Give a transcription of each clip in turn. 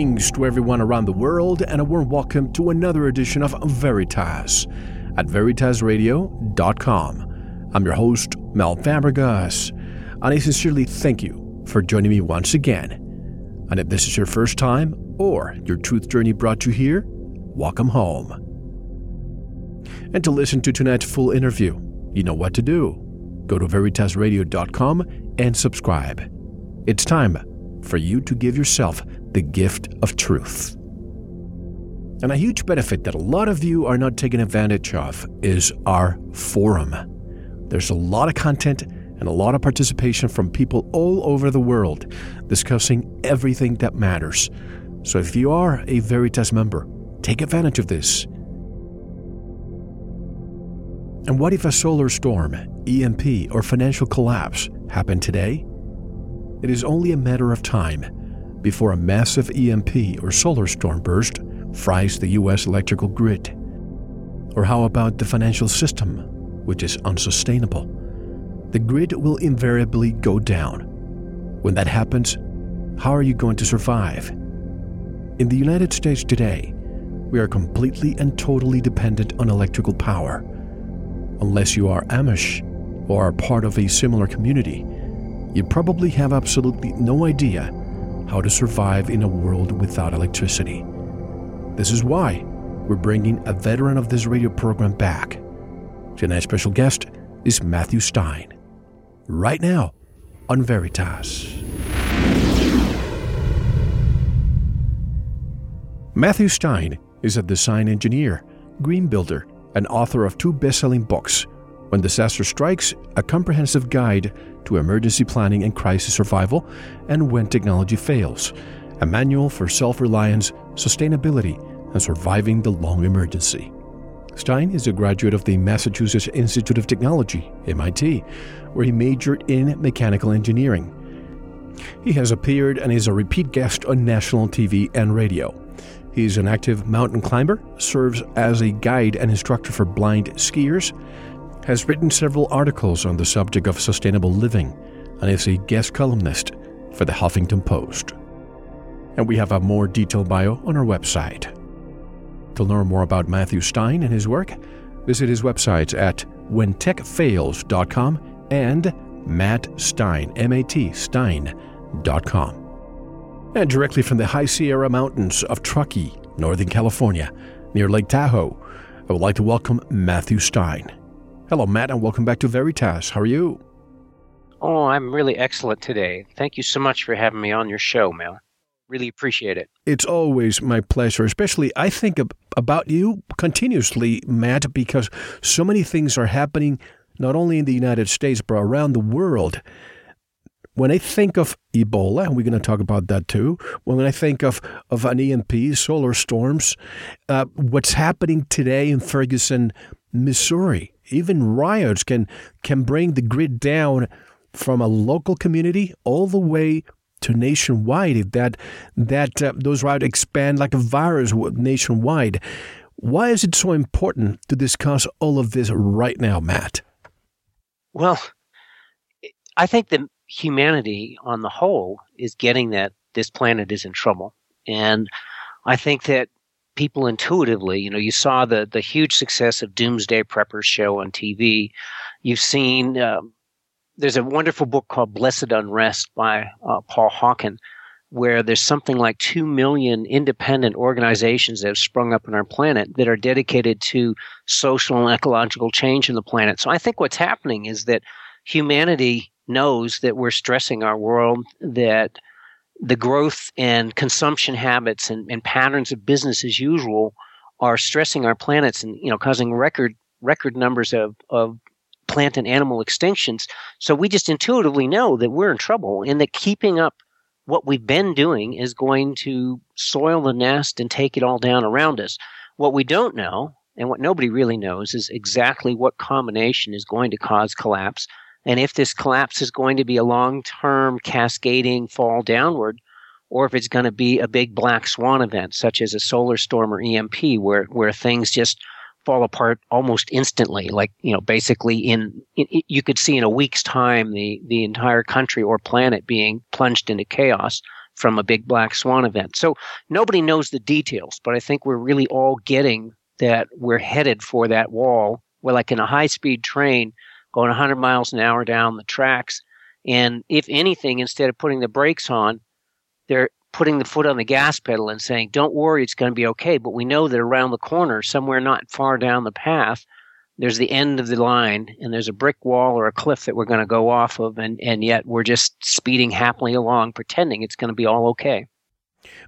Greetings to everyone around the world, and a warm welcome to another edition of Veritas at veritasradio.com. I'm your host, Mel Fabregas, and I sincerely thank you for joining me once again. And if this is your first time or your truth journey brought you here, welcome home. And to listen to tonight's full interview, you know what to do. Go to veritasradio.com and subscribe. It's time for you to give yourself the gift of truth. And a huge benefit that a lot of you are not taking advantage of is our forum. There's a lot of content and a lot of participation from people all over the world discussing everything that matters. So if you are a Veritas member, take advantage of this. And what if a solar storm, EMP, or financial collapse happened today? It is only a matter of time before a massive EMP or solar storm burst fries the U.S. electrical grid? Or how about the financial system, which is unsustainable? The grid will invariably go down. When that happens, how are you going to survive? In the United States today, we are completely and totally dependent on electrical power. Unless you are Amish or are part of a similar community, you probably have absolutely no idea how to survive in a world without electricity. This is why we're bringing a veteran of this radio program back. Tonight's special guest is Matthew Stein. Right now on Veritas. Matthew Stein is a design engineer, green builder, and author of two best selling books When Disaster Strikes, a comprehensive guide to emergency planning and crisis survival, and when technology fails, a manual for self reliance, sustainability, and surviving the long emergency. Stein is a graduate of the Massachusetts Institute of Technology, MIT, where he majored in mechanical engineering. He has appeared and is a repeat guest on national TV and radio. He's an active mountain climber, serves as a guide and instructor for blind skiers, has written several articles on the subject of sustainable living and is a guest columnist for the Huffington Post. And we have a more detailed bio on our website. To learn more about Matthew Stein and his work, visit his websites at whentechfails.com and Matt Stein, M-A-T, Stein.com. And directly from the High Sierra Mountains of Truckee, Northern California, near Lake Tahoe, I would like to welcome Matthew Stein. Hello, Matt, and welcome back to Veritas. How are you? Oh, I'm really excellent today. Thank you so much for having me on your show, Mel. Really appreciate it. It's always my pleasure, especially I think about you continuously, Matt, because so many things are happening not only in the United States, but around the world. When I think of Ebola, and we're going to talk about that too, when I think of, of an EMP, solar storms, uh, what's happening today in Ferguson, Missouri, even riots can can bring the grid down from a local community all the way to nationwide if that that uh, those riots expand like a virus nationwide. Why is it so important to discuss all of this right now matt? Well i think that humanity on the whole is getting that this planet is in trouble. And i think that people intuitively. You know, you saw the the huge success of Doomsday Preppers show on TV. You've seen um, there's a wonderful book called Blessed Unrest by uh, Paul Hawken where there's something like 2 million independent organizations that have sprung up on our planet that are dedicated to social and ecological change in the planet. So I think what's happening is that humanity knows that we're stressing our world, that the growth and consumption habits and, and patterns of business as usual are stressing our planets and you know causing record record numbers of, of plant and animal extinctions. So we just intuitively know that we're in trouble and that keeping up what we've been doing is going to soil the nest and take it all down around us. What we don't know, and what nobody really knows, is exactly what combination is going to cause collapse. And if this collapse is going to be a long term cascading fall downward, or if it's going to be a big black swan event, such as a solar storm or EMP, where, where things just fall apart almost instantly. Like, you know, basically in, in, you could see in a week's time the, the entire country or planet being plunged into chaos from a big black swan event. So nobody knows the details, but I think we're really all getting that we're headed for that wall. We're like in a high speed train going 100 miles an hour down the tracks. And if anything, instead of putting the brakes on, they're putting the foot on the gas pedal and saying, don't worry, it's going to be okay. But we know that around the corner, somewhere not far down the path, there's the end of the line and there's a brick wall or a cliff that we're going to go off of. And, and yet we're just speeding happily along, pretending it's going to be all okay.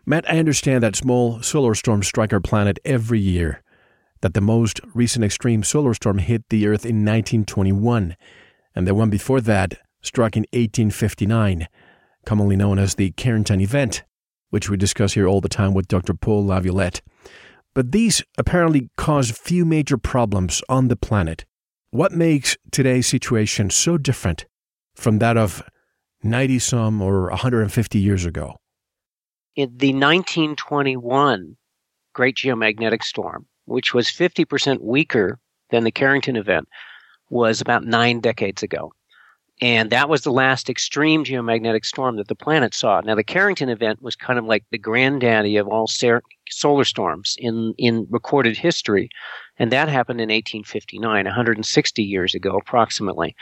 Matt, I understand that small solar storms strike our planet every year, that the most recent extreme solar storm hit the Earth in 1921, and the one before that struck in 1859, commonly known as the Carrington event which we discuss here all the time with Dr. Paul Laviolette. But these apparently cause few major problems on the planet. What makes today's situation so different from that of 90 some or 150 years ago? In the 1921 Great Geomagnetic Storm, which was 50% weaker than the Carrington event, was about nine decades ago. And that was the last extreme geomagnetic storm that the planet saw. Now, the Carrington event was kind of like the granddaddy of all ser- solar storms in, in recorded history. And that happened in 1859, 160 years ago, approximately.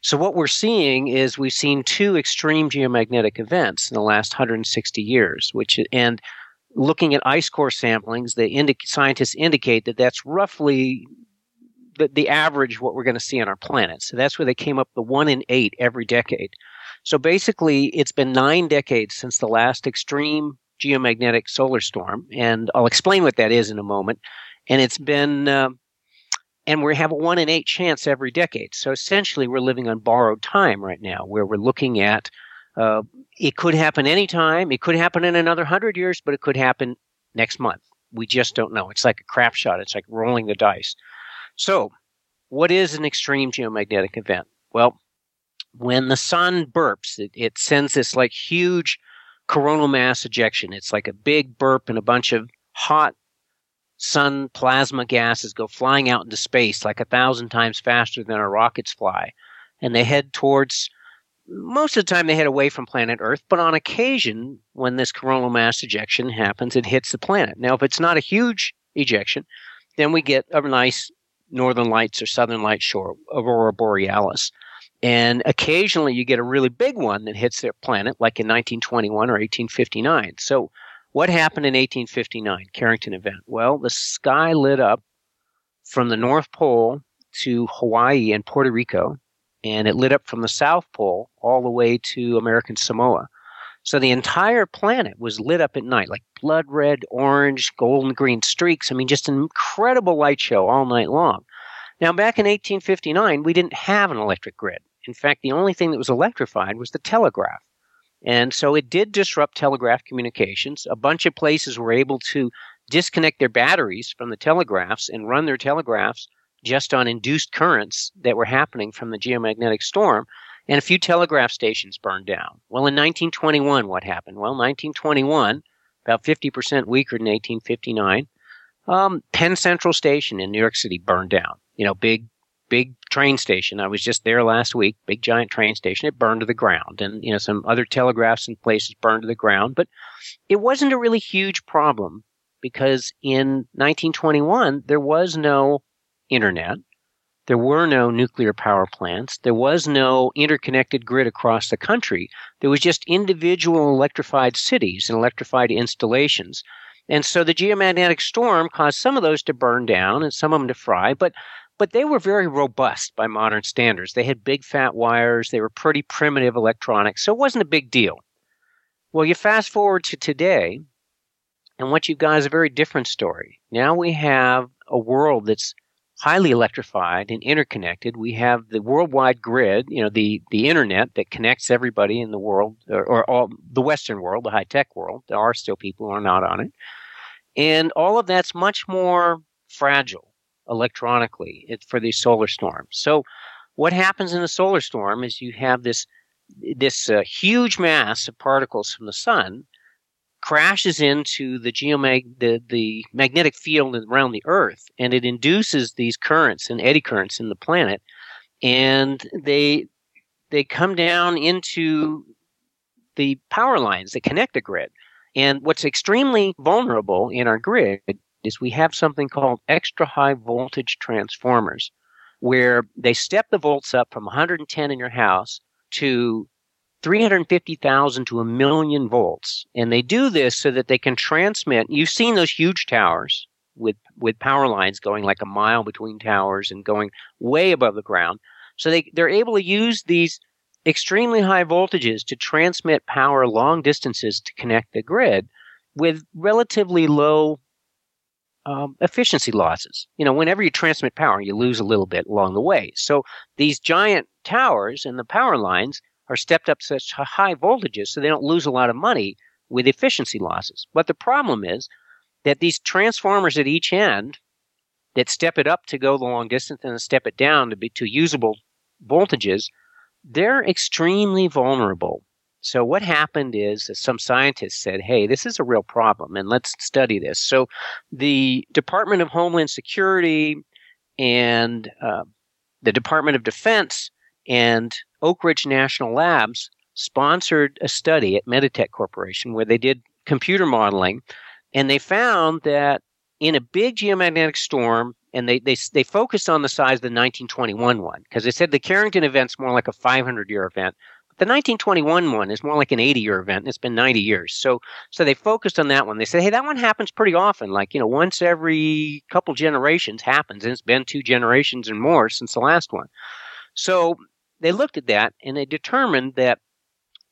So, what we're seeing is we've seen two extreme geomagnetic events in the last 160 years, which, and looking at ice core samplings, the indi- scientists indicate that that's roughly the, the average what we're going to see on our planet. So that's where they came up the one in eight every decade. So basically, it's been nine decades since the last extreme geomagnetic solar storm, and I'll explain what that is in a moment. And it's been, uh, and we have a one in eight chance every decade. So essentially, we're living on borrowed time right now, where we're looking at uh, it could happen anytime. It could happen in another hundred years, but it could happen next month. We just don't know. It's like a crap shot. It's like rolling the dice. So, what is an extreme geomagnetic event? Well, when the sun burps, it, it sends this like huge coronal mass ejection. It's like a big burp and a bunch of hot sun plasma gases go flying out into space like a thousand times faster than our rockets fly. And they head towards, most of the time, they head away from planet Earth, but on occasion, when this coronal mass ejection happens, it hits the planet. Now, if it's not a huge ejection, then we get a nice northern lights or southern lights show aurora borealis. And occasionally you get a really big one that hits their planet, like in 1921 or 1859. So, what happened in 1859, Carrington event? Well, the sky lit up from the North Pole to Hawaii and Puerto Rico, and it lit up from the South Pole all the way to American Samoa. So the entire planet was lit up at night, like blood red, orange, golden green streaks. I mean, just an incredible light show all night long. Now, back in 1859, we didn't have an electric grid. In fact, the only thing that was electrified was the telegraph. And so it did disrupt telegraph communications. A bunch of places were able to disconnect their batteries from the telegraphs and run their telegraphs just on induced currents that were happening from the geomagnetic storm and a few telegraph stations burned down. Well, in 1921, what happened? Well, 1921, about 50% weaker than 1859, um, Penn Central Station in New York City burned down. You know, big, big train station. I was just there last week, big giant train station. It burned to the ground. And, you know, some other telegraphs and places burned to the ground. But it wasn't a really huge problem because in 1921, there was no internet. There were no nuclear power plants. There was no interconnected grid across the country. There was just individual electrified cities and electrified installations. And so the geomagnetic storm caused some of those to burn down and some of them to fry, but but they were very robust by modern standards. They had big fat wires, they were pretty primitive electronics, so it wasn't a big deal. Well, you fast forward to today, and what you've got is a very different story. Now we have a world that's highly electrified and interconnected. We have the worldwide grid, you know, the, the internet that connects everybody in the world, or, or all the Western world, the high tech world. There are still people who are not on it. And all of that's much more fragile electronically for these solar storms. So what happens in a solar storm is you have this this uh, huge mass of particles from the sun crashes into the geomag the, the magnetic field around the earth and it induces these currents and eddy currents in the planet and they they come down into the power lines that connect the grid. And what's extremely vulnerable in our grid is we have something called extra high voltage transformers where they step the volts up from 110 in your house to 350,000 to a million volts. And they do this so that they can transmit. You've seen those huge towers with, with power lines going like a mile between towers and going way above the ground. So they, they're able to use these extremely high voltages to transmit power long distances to connect the grid with relatively low um, efficiency losses. You know, whenever you transmit power, you lose a little bit along the way. So these giant towers and the power lines are stepped up such high voltages so they don't lose a lot of money with efficiency losses. But the problem is that these transformers at each end that step it up to go the long distance and step it down to be to usable voltages, they're extremely vulnerable. So what happened is that some scientists said, "Hey, this is a real problem, and let's study this." So the Department of Homeland Security and uh, the Department of Defense and Oak Ridge National Labs sponsored a study at Metatech Corporation where they did computer modeling, and they found that in a big geomagnetic storm, and they, they, they focused on the size of the 1921 one because they said the Carrington event's more like a 500 year event. But the 1921 one is more like an 80 year event, and it's been 90 years. So, so they focused on that one. They said, hey, that one happens pretty often, like, you know, once every couple generations happens, and it's been two generations and more since the last one. So they looked at that and they determined that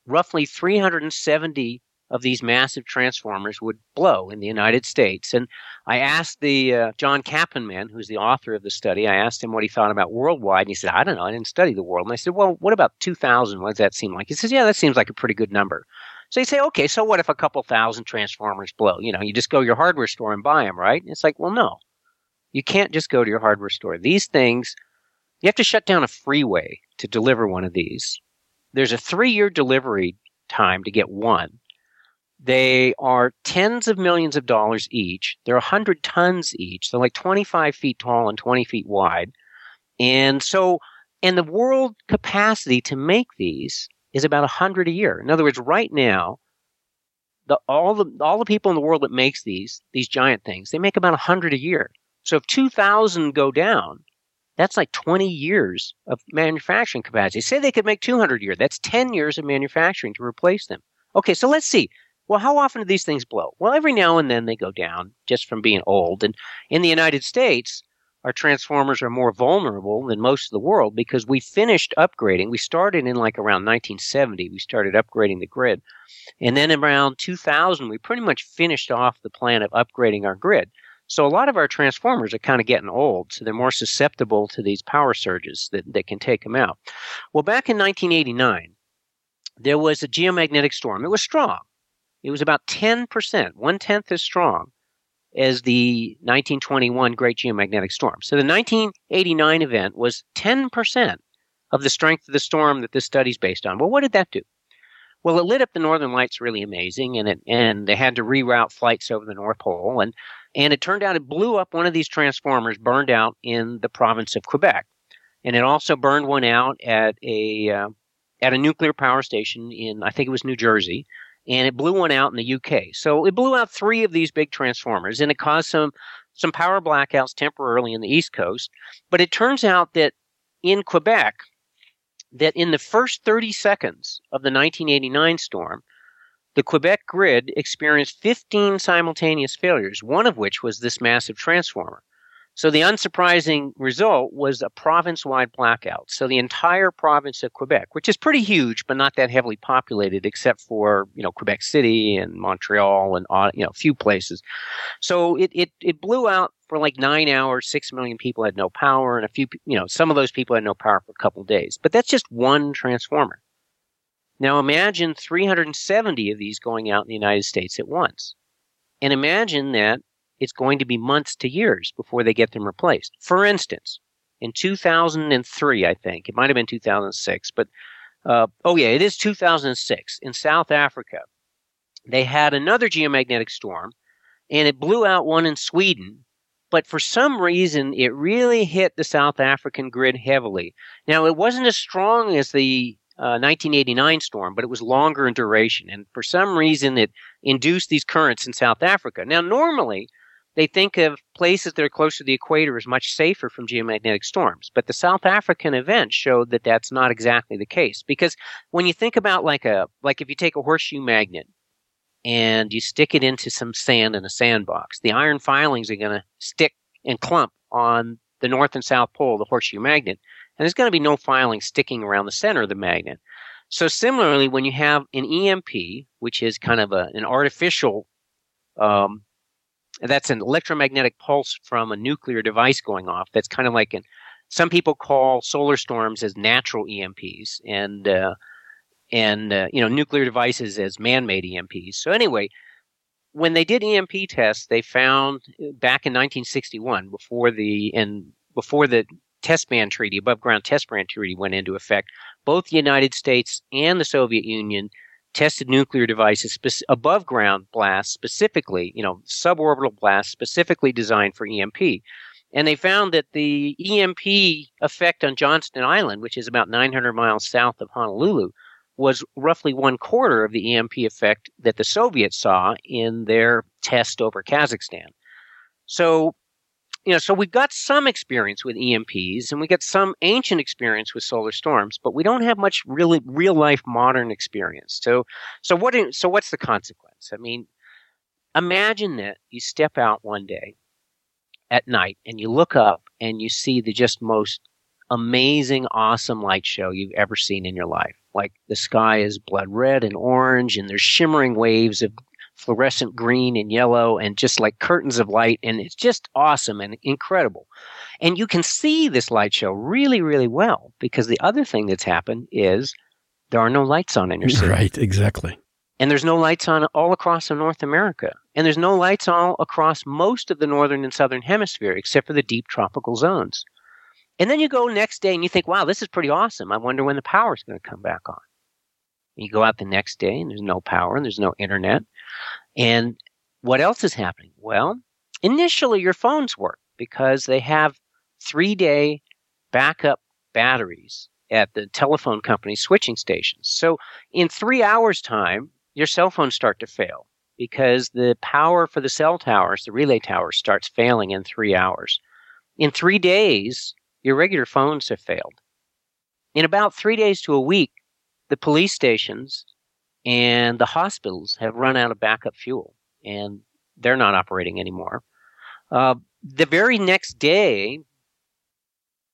roughly 370 of these massive transformers would blow in the United States. And I asked the uh, John Kappenman, who's the author of the study, I asked him what he thought about worldwide, and he said, I don't know, I didn't study the world. And I said, Well, what about 2,000? What does that seem like? He says, Yeah, that seems like a pretty good number. So you say, okay, so what if a couple thousand transformers blow? You know, you just go to your hardware store and buy them, right? And it's like, well, no, you can't just go to your hardware store. These things you have to shut down a freeway to deliver one of these. There's a three year delivery time to get one. They are tens of millions of dollars each. They're 100 tons each. They're like 25 feet tall and 20 feet wide. And so, and the world capacity to make these is about 100 a year. In other words, right now, the, all the all the people in the world that makes these these giant things, they make about 100 a year. So if 2,000 go down, that's like 20 years of manufacturing capacity. Say they could make 200 a year. That's 10 years of manufacturing to replace them. Okay, so let's see. Well, how often do these things blow? Well, every now and then they go down just from being old. And in the United States, our transformers are more vulnerable than most of the world because we finished upgrading. We started in like around 1970. We started upgrading the grid. And then around 2000, we pretty much finished off the plan of upgrading our grid. So a lot of our transformers are kind of getting old, so they're more susceptible to these power surges that, that can take them out. Well, back in 1989, there was a geomagnetic storm. It was strong. It was about 10%, one tenth as strong as the 1921 Great Geomagnetic Storm. So the 1989 event was 10% of the strength of the storm that this study's based on. Well, what did that do? Well, it lit up the northern lights really amazing, and it, and they had to reroute flights over the North Pole, and and it turned out it blew up one of these transformers, burned out in the province of Quebec, and it also burned one out at a uh, at a nuclear power station in I think it was New Jersey, and it blew one out in the UK. So it blew out three of these big transformers, and it caused some some power blackouts temporarily in the East Coast. But it turns out that in Quebec, that in the first 30 seconds of the 1989 storm, the Quebec grid experienced 15 simultaneous failures, one of which was this massive transformer. So the unsurprising result was a province-wide blackout. So the entire province of Quebec, which is pretty huge, but not that heavily populated, except for you know Quebec City and Montreal and uh, you know a few places. So it it it blew out for like nine hours. Six million people had no power, and a few you know some of those people had no power for a couple days. But that's just one transformer. Now imagine 370 of these going out in the United States at once. And imagine that it's going to be months to years before they get them replaced. For instance, in 2003, I think, it might have been 2006, but uh, oh yeah, it is 2006 in South Africa. They had another geomagnetic storm and it blew out one in Sweden, but for some reason it really hit the South African grid heavily. Now, it wasn't as strong as the uh, 1989 storm, but it was longer in duration. And for some reason, it induced these currents in South Africa. Now, normally, they think of places that are close to the equator as much safer from geomagnetic storms. But the South African event showed that that's not exactly the case. Because when you think about like a, like if you take a horseshoe magnet and you stick it into some sand in a sandbox, the iron filings are going to stick and clump on the north and south pole of the horseshoe magnet. And there's going to be no filing sticking around the center of the magnet. So similarly, when you have an EMP, which is kind of a, an artificial um, that's an electromagnetic pulse from a nuclear device going off. That's kind of like an, some people call solar storms as natural EMPs and, uh, and, uh, you know, nuclear devices as man-made EMPs. So anyway, when they did EMP tests, they found uh, back in 1961, before the, and before the test ban treaty, above ground test ban treaty went into effect, both the United States and the Soviet Union tested nuclear devices spe- above ground blasts specifically, you know, suborbital blasts specifically designed for EMP. And they found that the EMP effect on Johnston Island, which is about 900 miles south of Honolulu, was roughly one quarter of the EMP effect that the Soviets saw in their test over Kazakhstan. So you know, so we've got some experience with EMPs and we got some ancient experience with solar storms, but we don't have much really real life modern experience. So, so what? So what's the consequence? I mean, imagine that you step out one day at night and you look up and you see the just most amazing, awesome light show you've ever seen in your life. Like the sky is blood red and orange, and there's shimmering waves of fluorescent green and yellow and just like curtains of light. And it's just awesome and incredible. And you can see this light show really, really well because the other thing that's happened is there are no lights on in your city. Right, exactly. And there's no lights on all across North America. And there's no lights all across most of the northern and southern hemisphere except for the deep tropical zones. And then you go next day and you think, wow, this is pretty awesome. I wonder when the power is going to come back on. You go out the next day and there's no power and there's no internet. And what else is happening? Well, initially your phones work because they have three day backup batteries at the telephone company switching stations. So in three hours time, your cell phones start to fail because the power for the cell towers, the relay towers starts failing in three hours. In three days, your regular phones have failed. In about three days to a week, the police stations and the hospitals have run out of backup fuel and they're not operating anymore. Uh, the very next day,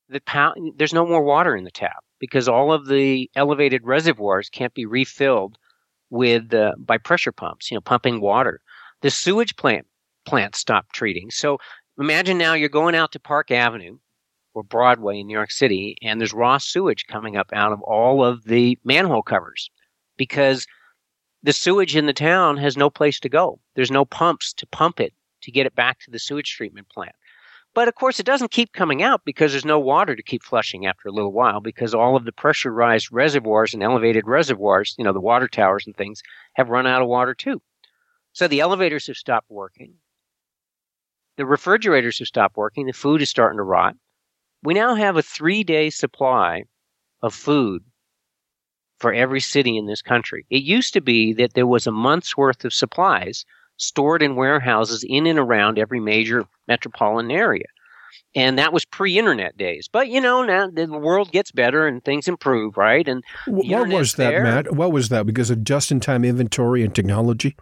the pow- there's no more water in the tap because all of the elevated reservoirs can't be refilled with uh, by pressure pumps, you know, pumping water. The sewage plant plant stopped treating. So imagine now you're going out to Park Avenue or Broadway in New York City, and there's raw sewage coming up out of all of the manhole covers because the sewage in the town has no place to go. There's no pumps to pump it to get it back to the sewage treatment plant. But of course, it doesn't keep coming out because there's no water to keep flushing after a little while because all of the pressurized reservoirs and elevated reservoirs, you know, the water towers and things, have run out of water too. So the elevators have stopped working. The refrigerators have stopped working. The food is starting to rot we now have a three day supply of food for every city in this country. It used to be that there was a month's worth of supplies stored in warehouses in and around every major metropolitan area. And that was pre-internet days. But you know, now the world gets better and things improve, right? And what was that, there. Matt? What was that? Because of just-in-time inventory and technology?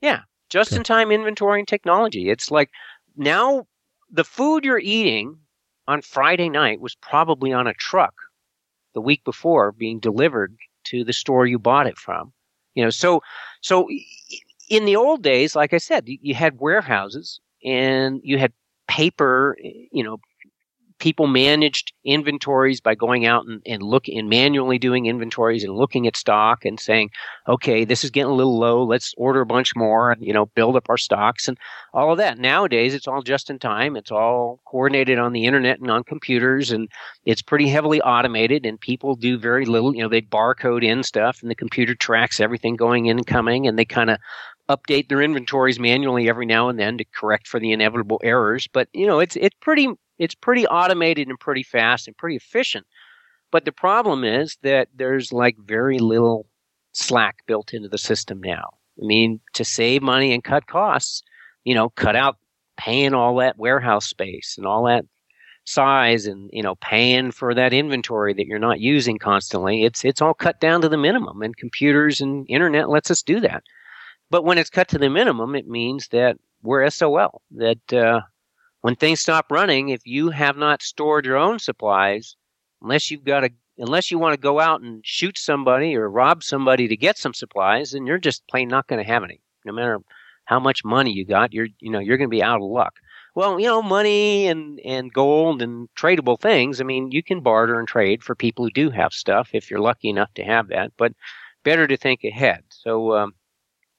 Yeah, just-in-time inventory and technology. It's like now the food you're eating on Friday night was probably on a truck the week before being delivered to the store you bought it from. You know, so so in the old days, like I said, you, had warehouses and you had paper, you know, people managed inventories by going out and, and looking and manually doing inventories and looking at stock and saying, okay, this is getting a little low. Let's order a bunch more and, you know, build up our stocks and all of that. Nowadays, it's all just in time. It's all coordinated on the internet and on computers and it's pretty heavily automated and people do very little. You know, they barcode in stuff and the computer tracks everything going in and coming and they kind of update their inventories manually every now and then to correct for the inevitable errors. But, you know, it's, it's pretty it's pretty automated and pretty fast and pretty efficient. But the problem is that there's like very little slack built into the system now. I mean, to save money and cut costs, you know, cut out paying all that warehouse space and all that size and you know paying for that inventory that you're not using constantly it's it's all cut down to the minimum and computers and internet lets us do that but when it's cut to the minimum it means that we're SOL that uh, when things stop running, if you have not stored your own supplies, unless you've got a unless you want to go out and shoot somebody or rob somebody to get some supplies, then you're just plain not going to have any. No matter how much money you got, you're you know you're going to be out of luck. Well, you know, money and and gold and tradable things. I mean, you can barter and trade for people who do have stuff if you're lucky enough to have that. But better to think ahead. So um,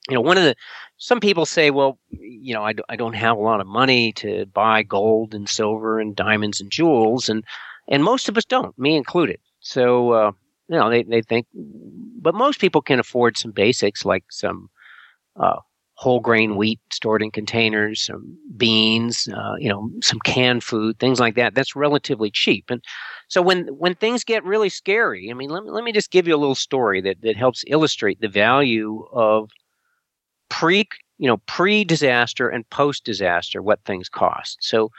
you know, one of the some people say, well, you know, I, I don't have a lot of money to buy gold and silver and diamonds and jewels, and and most of us don't, me included. So uh, you know, they they think, but most people can afford some basics like some uh, whole grain wheat stored in containers, some beans, uh, you know, some canned food, things like that. That's relatively cheap. And so when when things get really scary, I mean, let me, let me just give you a little story that that helps illustrate the value of pre you know pre disaster and post disaster what things cost. So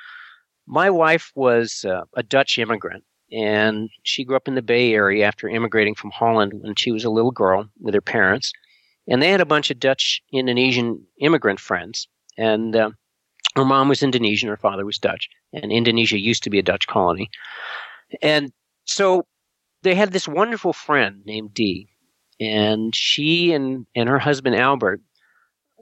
my wife was uh, a Dutch immigrant and she grew up in the Bay Area after immigrating from Holland when she was a little girl with her parents. And they had a bunch of Dutch Indonesian immigrant friends. And uh, her mom was Indonesian, her father was Dutch. And Indonesia used to be a Dutch colony. And so they had this wonderful friend named Dee. And she and, and her husband Albert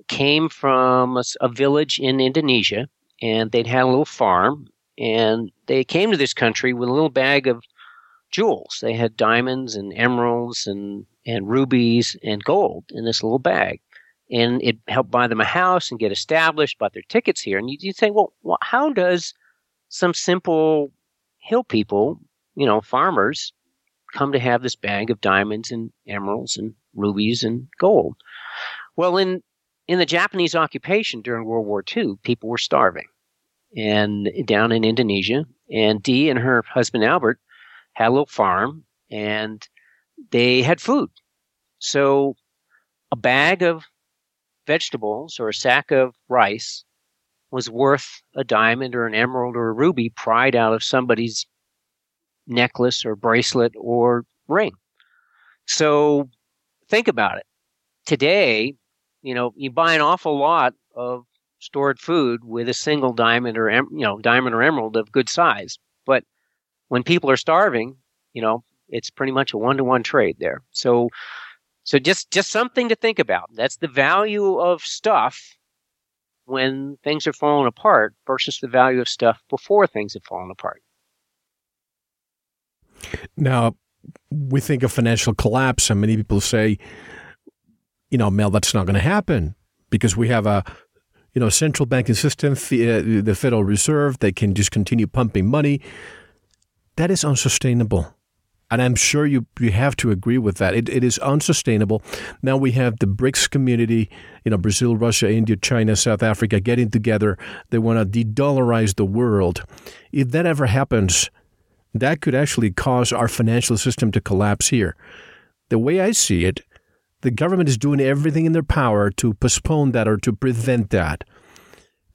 came from a, a village in Indonesia, and they'd had a little farm, and they came to this country with a little bag of jewels. They had diamonds and emeralds and, and rubies and gold in this little bag. And it helped buy them a house and get established, bought their tickets here. And you, you well, well, how does some simple hill people, you know, farmers, come to have this bag of diamonds and emeralds and rubies and gold? Well, in in the Japanese occupation during World War II, people were starving. And down in Indonesia, and Dee and her husband Albert had a little farm and they had food. So a bag of vegetables or a sack of rice was worth a diamond or an emerald or a ruby pried out of somebody's necklace or bracelet or ring. So think about it. Today, you know, you buy an awful lot of stored food with a single diamond or you know diamond or emerald of good size. But when people are starving, you know, it's pretty much a one to one trade there. So, so just just something to think about. That's the value of stuff when things are falling apart versus the value of stuff before things have fallen apart. Now, we think of financial collapse, and many people say you know, Mel, that's not going to happen because we have a, you know, central banking system, the, uh, Federal Reserve, they can just continue pumping money. That is unsustainable. And I'm sure you, you have to agree with that. It, it is unsustainable. Now we have the BRICS community, you know, Brazil, Russia, India, China, South Africa getting together. They want to de dollarize the world. If that ever happens, that could actually cause our financial system to collapse here. The way I see it, the government is doing everything in their power to postpone that or to prevent that.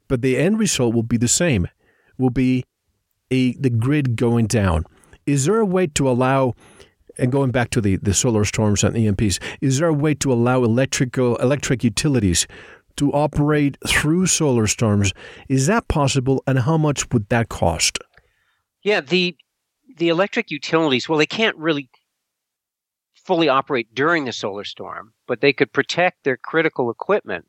But the end result will be the same. Will be a the grid going down. Is there a way to allow and going back to the, the solar storms and EMPs, is there a way to allow electrical electric utilities to operate through solar storms? Is that possible and how much would that cost? Yeah, the the electric utilities, well they can't really fully operate during the solar storm, but they could protect their critical equipment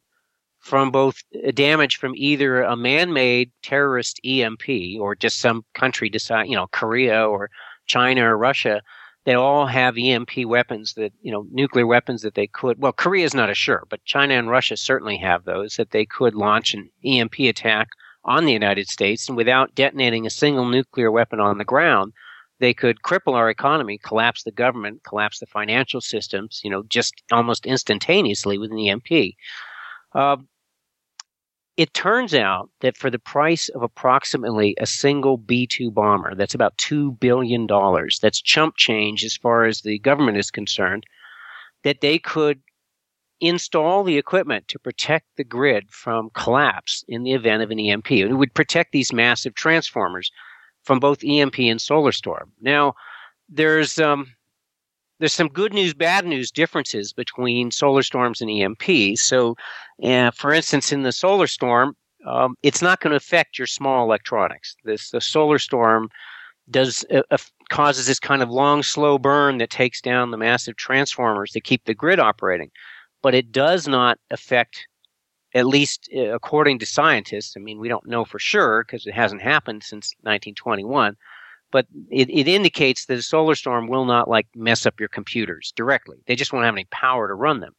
from both uh, damage from either a man-made terrorist EMP or just some country decide, you know, Korea or China or Russia, they all have EMP weapons that, you know, nuclear weapons that they could, well, Korea is not a sure, but China and Russia certainly have those that they could launch an EMP attack on the United States and without detonating a single nuclear weapon on the ground, they could cripple our economy, collapse the government, collapse the financial systems, you know, just almost instantaneously with an EMP. Uh, it turns out that for the price of approximately a single B 2 bomber, that's about $2 billion, that's chump change as far as the government is concerned, that they could install the equipment to protect the grid from collapse in the event of an EMP. It would protect these massive transformers from both EMP and solar storm. Now, there's um, there's some good news, bad news differences between solar storms and EMP. So, uh, for instance, in the solar storm, um, it's not going to affect your small electronics. This the solar storm does uh, uh, causes this kind of long, slow burn that takes down the massive transformers that keep the grid operating, but it does not affect. At least uh, according to scientists, I mean, we don't know for sure because it hasn't happened since 1921 but it, it indicates that a solar storm will not like mess up your computers directly. They just won't have any power to run them.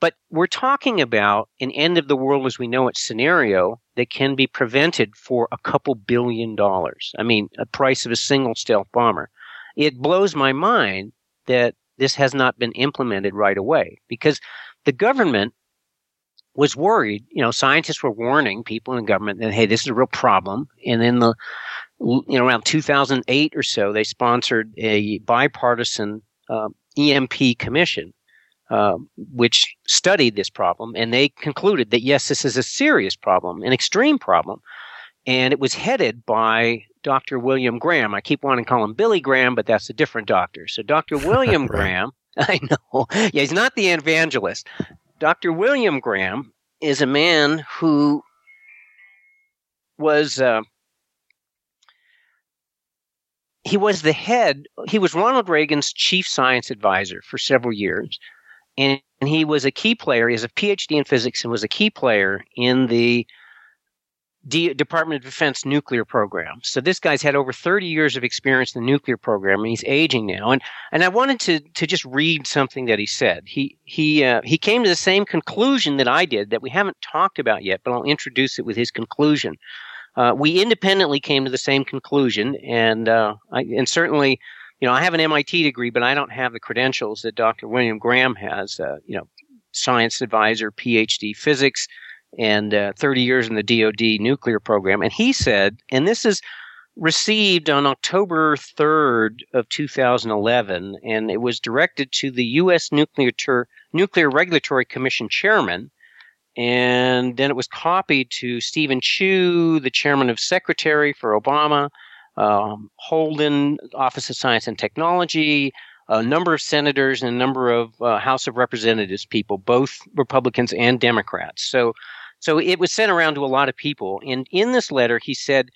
But we're talking about an end of the world as we know it scenario that can be prevented for a couple billion dollars. I mean, a price of a single stealth bomber. It blows my mind that this has not been implemented right away because the government was worried. You know, scientists were warning people in government that, hey, this is a real problem. And then the you know, around 2008 or so, they sponsored a bipartisan um, EMP commission, uh, which studied this problem, and they concluded that yes, this is a serious problem, an extreme problem, and it was headed by Dr. William Graham. I keep wanting to call him Billy Graham, but that's a different doctor. So Dr. William right. Graham, I know, yeah, he's not the evangelist. Dr. William Graham is a man who was uh, he was the head, he was Ronald Reagan's chief science advisor for several years. And, he was a key player. He has a PhD in physics and was a key player in the D- Department of Defense nuclear program. So this guy's had over 30 years of experience in the nuclear program, and he's aging now. And and I wanted to to just read something that he said. He he uh, he came to the same conclusion that I did that we haven't talked about yet, but I'll introduce it with his conclusion uh, we independently came to the same conclusion, and uh, I, and certainly, you know, I have an MIT degree, but I don't have the credentials that Dr. William Graham has. Uh, you know, science advisor, PhD physics, and uh, 30 years in the DoD nuclear program. And he said, and this is received on October 3rd of 2011, and it was directed to the U.S. Nuclear, Nuclear Regulatory Commission chairman, and then it was copied to Steven Chu, the chairman of secretary for Obama, um, Holdren, Office of Science and Technology, a number of senators and a number of uh, House of Representatives people, both Republicans and Democrats. So, so it was sent around to a lot of people. And in this letter, he said,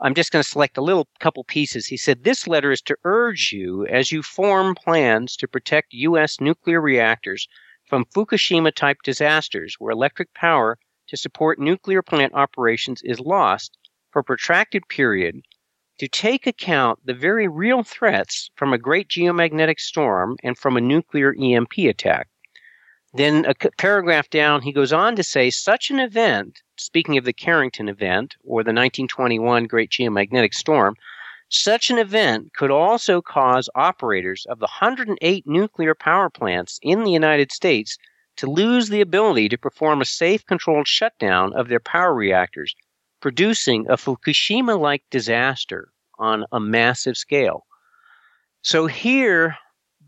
I'm just going to select a little couple pieces. He said, This letter is to urge you as you form plans to protect U.S. nuclear reactors from Fukushima type disasters where electric power to support nuclear plant operations is lost for a protracted period to take account the very real threats from a great geomagnetic storm and from a nuclear EMP attack. Then a paragraph down, he goes on to say such an event, speaking of the Carrington event or the 1921 Great Geomagnetic Storm, such an event could also cause operators of the 108 nuclear power plants in the United States to lose the ability to perform a safe controlled shutdown of their power reactors, producing a Fukushima like disaster on a massive scale. So here,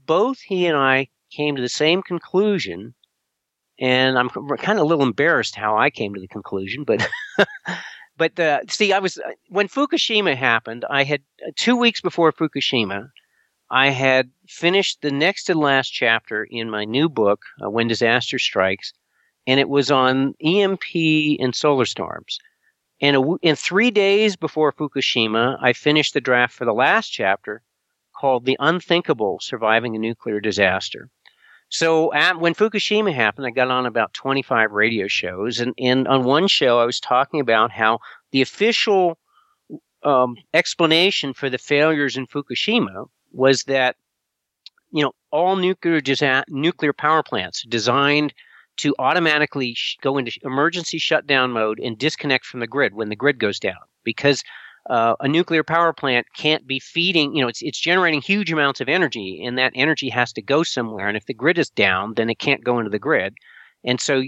both he and I came to the same conclusion, and I'm kind of a little embarrassed how I came to the conclusion, but. but uh, see, I was when Fukushima happened. I had two weeks before Fukushima. I had finished the next to last chapter in my new book, uh, When Disaster Strikes, and it was on EMP and solar storms. And a, in three days before Fukushima, I finished the draft for the last chapter called The Unthinkable Surviving a Nuclear Disaster. So at, when Fukushima happened, I got on about 25 radio shows. And, and on one show, I was talking about how the official um, explanation for the failures in Fukushima was that you know all nuclear disa- nuclear power plants designed to automatically sh- go into emergency shutdown mode and disconnect from the grid when the grid goes down because uh, a nuclear power plant can't be feeding you know it's it's generating huge amounts of energy and that energy has to go somewhere and if the grid is down then it can't go into the grid and so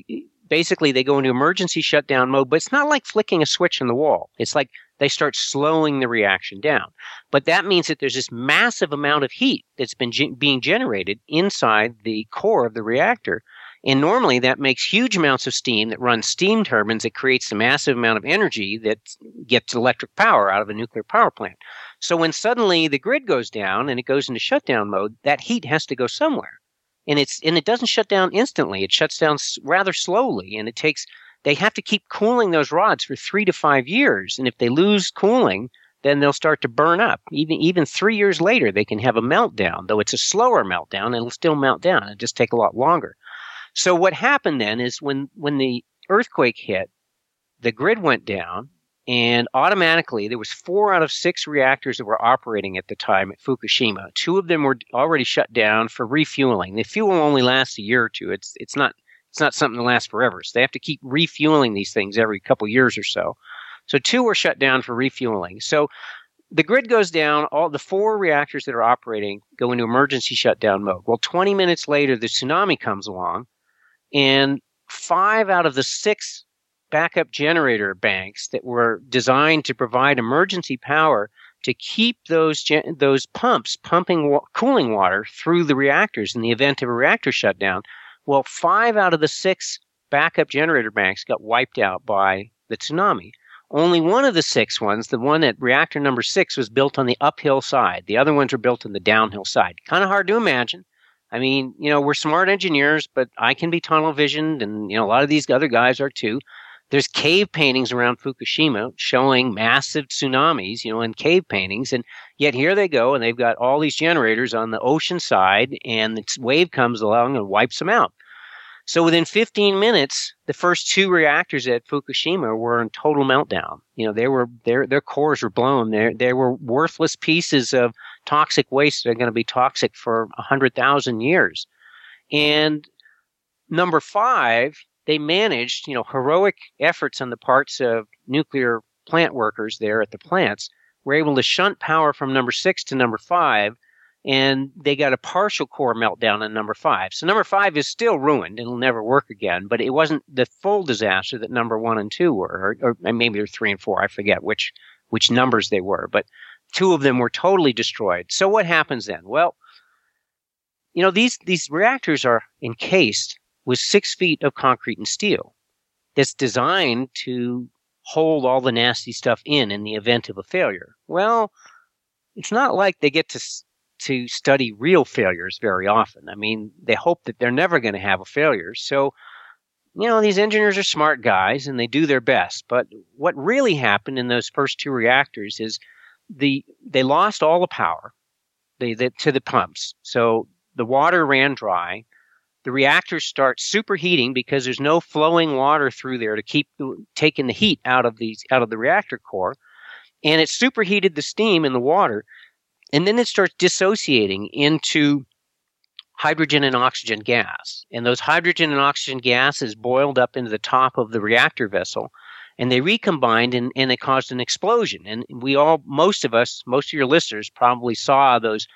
basically they go into emergency shutdown mode but it's not like flicking a switch in the wall it's like they start slowing the reaction down. But that means that there's this massive amount of heat that's been ge- being generated inside the core of the reactor. And normally that makes huge amounts of steam that runs steam turbines that creates a massive amount of energy that gets electric power out of a nuclear power plant. So when suddenly the grid goes down and it goes into shutdown mode, that heat has to go somewhere. And it's and it doesn't shut down instantly. It shuts down rather slowly and it takes they have to keep cooling those rods for three to five years. And if they lose cooling, then they'll start to burn up. Even even three years later, they can have a meltdown, though it's a slower meltdown. It'll still melt down. It'll just take a lot longer. So what happened then is when when the earthquake hit, the grid went down, and automatically there was four out of six reactors that were operating at the time at Fukushima. Two of them were already shut down for refueling. The fuel only lasts a year or two. It's it's not it's not something that lasts forever. So they have to keep refueling these things every couple years or so. So two were shut down for refueling. So the grid goes down. All the four reactors that are operating go into emergency shutdown mode. Well, 20 minutes later, the tsunami comes along, and five out of the six backup generator banks that were designed to provide emergency power to keep those those pumps pumping wa- cooling water through the reactors in the event of a reactor shutdown well, five out of the six backup generator banks got wiped out by the tsunami. Only one of the six ones, the one at reactor number six, was built on the uphill side. The other ones were built on the downhill side. Kind of hard to imagine. I mean, you know, we're smart engineers, but I can be tunnel visioned, and, you know, a lot of these other guys are too. There's cave paintings around Fukushima showing massive tsunamis, you know, in cave paintings. And yet here they go, and they've got all these generators on the ocean side, and the wave comes along and wipes them out. So within 15 minutes, the first two reactors at Fukushima were in total meltdown. You know, they were their their cores were blown. They they were worthless pieces of toxic waste that are going to be toxic for 100,000 years. And number 5, they managed, you know, heroic efforts on the parts of nuclear plant workers there at the plants were able to shunt power from number 6 to number 5 and they got a partial core meltdown in number five. So number five is still ruined; it'll never work again. But it wasn't the full disaster that number one and two were, or, or maybe they're three and four. I forget which which numbers they were, but two of them were totally destroyed. So what happens then? Well, you know these these reactors are encased with six feet of concrete and steel that's designed to hold all the nasty stuff in in the event of a failure. Well, it's not like they get to to study real failures very often. I mean, they hope that they're never going to have a failure. So, you know, these engineers are smart guys and they do their best. But what really happened in those first two reactors is the they lost all the power they, they, to the pumps. So the water ran dry. The reactors start superheating because there's no flowing water through there to keep the, taking the heat out of these out of the reactor core, and it superheated the steam in the water and then it starts dissociating into hydrogen and oxygen gas. And those hydrogen and oxygen gases boiled up into the top of the reactor vessel and they recombined and, and it caused an explosion. And we all, most of us, most of your listeners probably saw those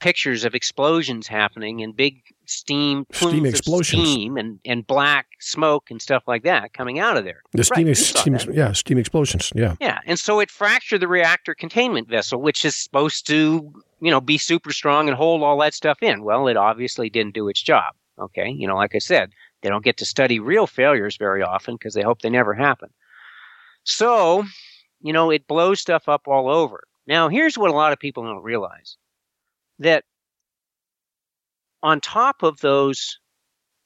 pictures of explosions happening and big steam steam explosions steam and, and black smoke and stuff like that coming out of there the steam, right, steam yeah steam explosions yeah yeah and so it fractured the reactor containment vessel which is supposed to you know, be super strong and hold all that stuff in. Well, it obviously didn't do its job. Okay. You know, like I said, they don't get to study real failures very often because they hope they never happen. So, you know, it blows stuff up all over. Now, here's what a lot of people don't realize that on top of those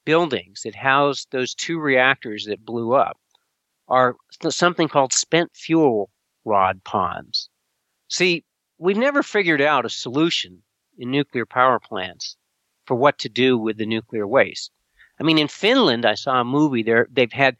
buildings that housed those two reactors that blew up are something called spent fuel rod ponds. See, we've never figured out a solution in nuclear power plants for what to do with the nuclear waste. I mean, in Finland, I saw a movie there. They've had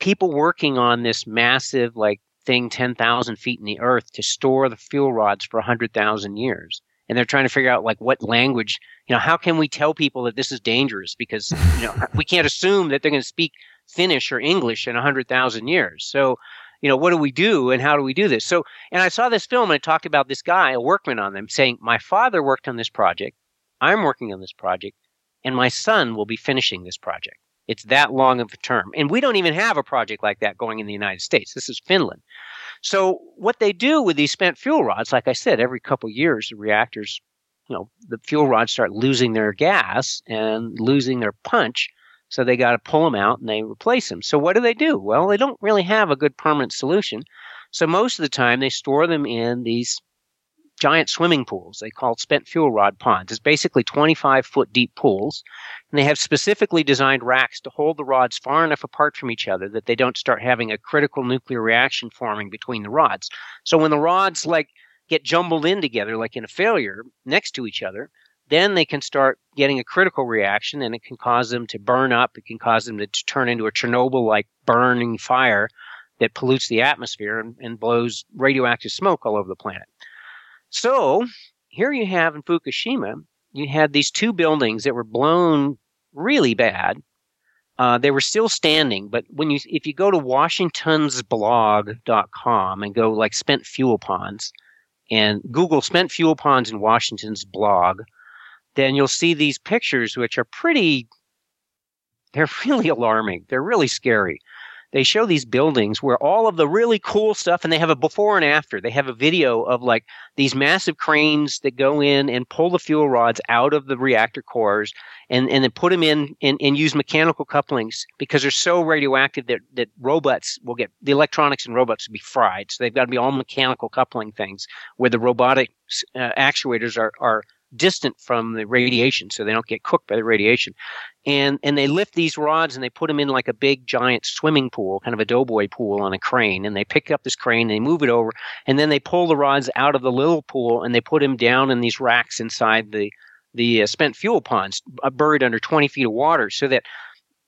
people working on this massive, like, thing 10,000 feet in the earth to store the fuel rods for 100,000 years. And they're trying to figure out, like, what language, you know, how can we tell people that this is dangerous? Because, you know, we can't assume that they're going to speak Finnish or English in 100,000 years. So, you know, what do we do and how do we do this? So, and I saw this film and it talked about this guy, a workman on them, saying, My father worked on this project. I'm working on this project and my son will be finishing this project. It's that long of a term. And we don't even have a project like that going in the United States. This is Finland. So what they do with these spent fuel rods, like I said, every couple years the reactors, you know, the fuel rods start losing their gas and losing their punch. So they got to pull them out and they replace them. So what do they do? Well, they don't really have a good permanent solution. So most of the time they store them in these giant swimming pools. They call spent fuel rod ponds. It's basically 25 foot deep pools. And they have specifically designed racks to hold the rods far enough apart from each other that they don't start having a critical nuclear reaction forming between the rods. So when the rods like get jumbled in together, like in a failure next to each other, then they can start getting a critical reaction and it can cause them to burn up. It can cause them to turn into a Chernobyl like burning fire that pollutes the atmosphere and, and blows radioactive smoke all over the planet. So here you have in Fukushima, you had these two buildings that were blown really bad. Uh, they were still standing, but when you if you go to washingtonsblog.com and go like spent fuel ponds and Google spent fuel ponds in Washington's blog, then you'll see these pictures which are pretty they're really alarming. They're really scary they show these buildings where all of the really cool stuff and they have a before and after. They have a video of like these massive cranes that go in and pull the fuel rods out of the reactor cores and, and then put them in and, and use mechanical couplings because they're so radioactive that, that robots will get the electronics and robots will be fried. So they've got to be all mechanical coupling things where the robotic uh, actuators are, are distant from the radiation so they don't get cooked by the radiation. And and they lift these rods and they put them in like a big giant swimming pool, kind of a doughboy pool on a crane. And they pick up this crane, they move it over, and then they pull the rods out of the little pool and they put them down in these racks inside the the uh, spent fuel ponds, uh, buried under 20 feet of water, so that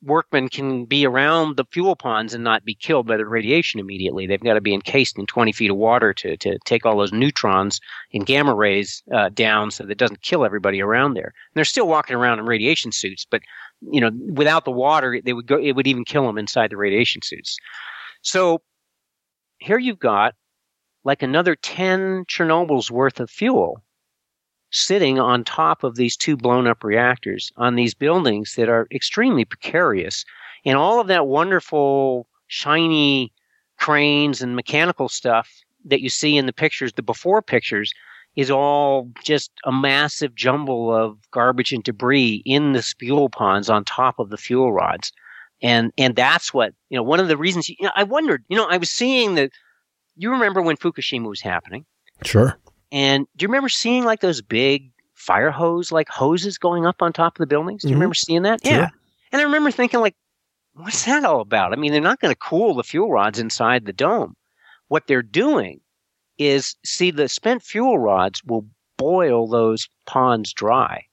workmen can be around the fuel ponds and not be killed by the radiation immediately. They've got to be encased in 20 feet of water to, to take all those neutrons and gamma rays uh, down so that it doesn't kill everybody around there. And they're still walking around in radiation suits, but you know, without the water, they would go, it would even kill them inside the radiation suits. So here you've got like another 10 Chernobyls worth of fuel sitting on top of these two blown up reactors on these buildings that are extremely precarious. And all of that wonderful, shiny cranes and mechanical stuff that you see in the pictures, the before pictures, is all just a massive jumble of garbage and debris in the fuel ponds on top of the fuel rods. And, and that's what, you know, one of the reasons, you know, I wondered, you know, I was seeing that, you remember when Fukushima was happening? Sure. And do you remember seeing like those big fire hose, like hoses going up on top of the buildings? Do you mm-hmm. remember seeing that? Sure. Yeah. And I remember thinking, like, what's that all about? I mean, they're not going to cool the fuel rods inside the dome. What they're doing is, see, the spent fuel rods will boil those ponds dry.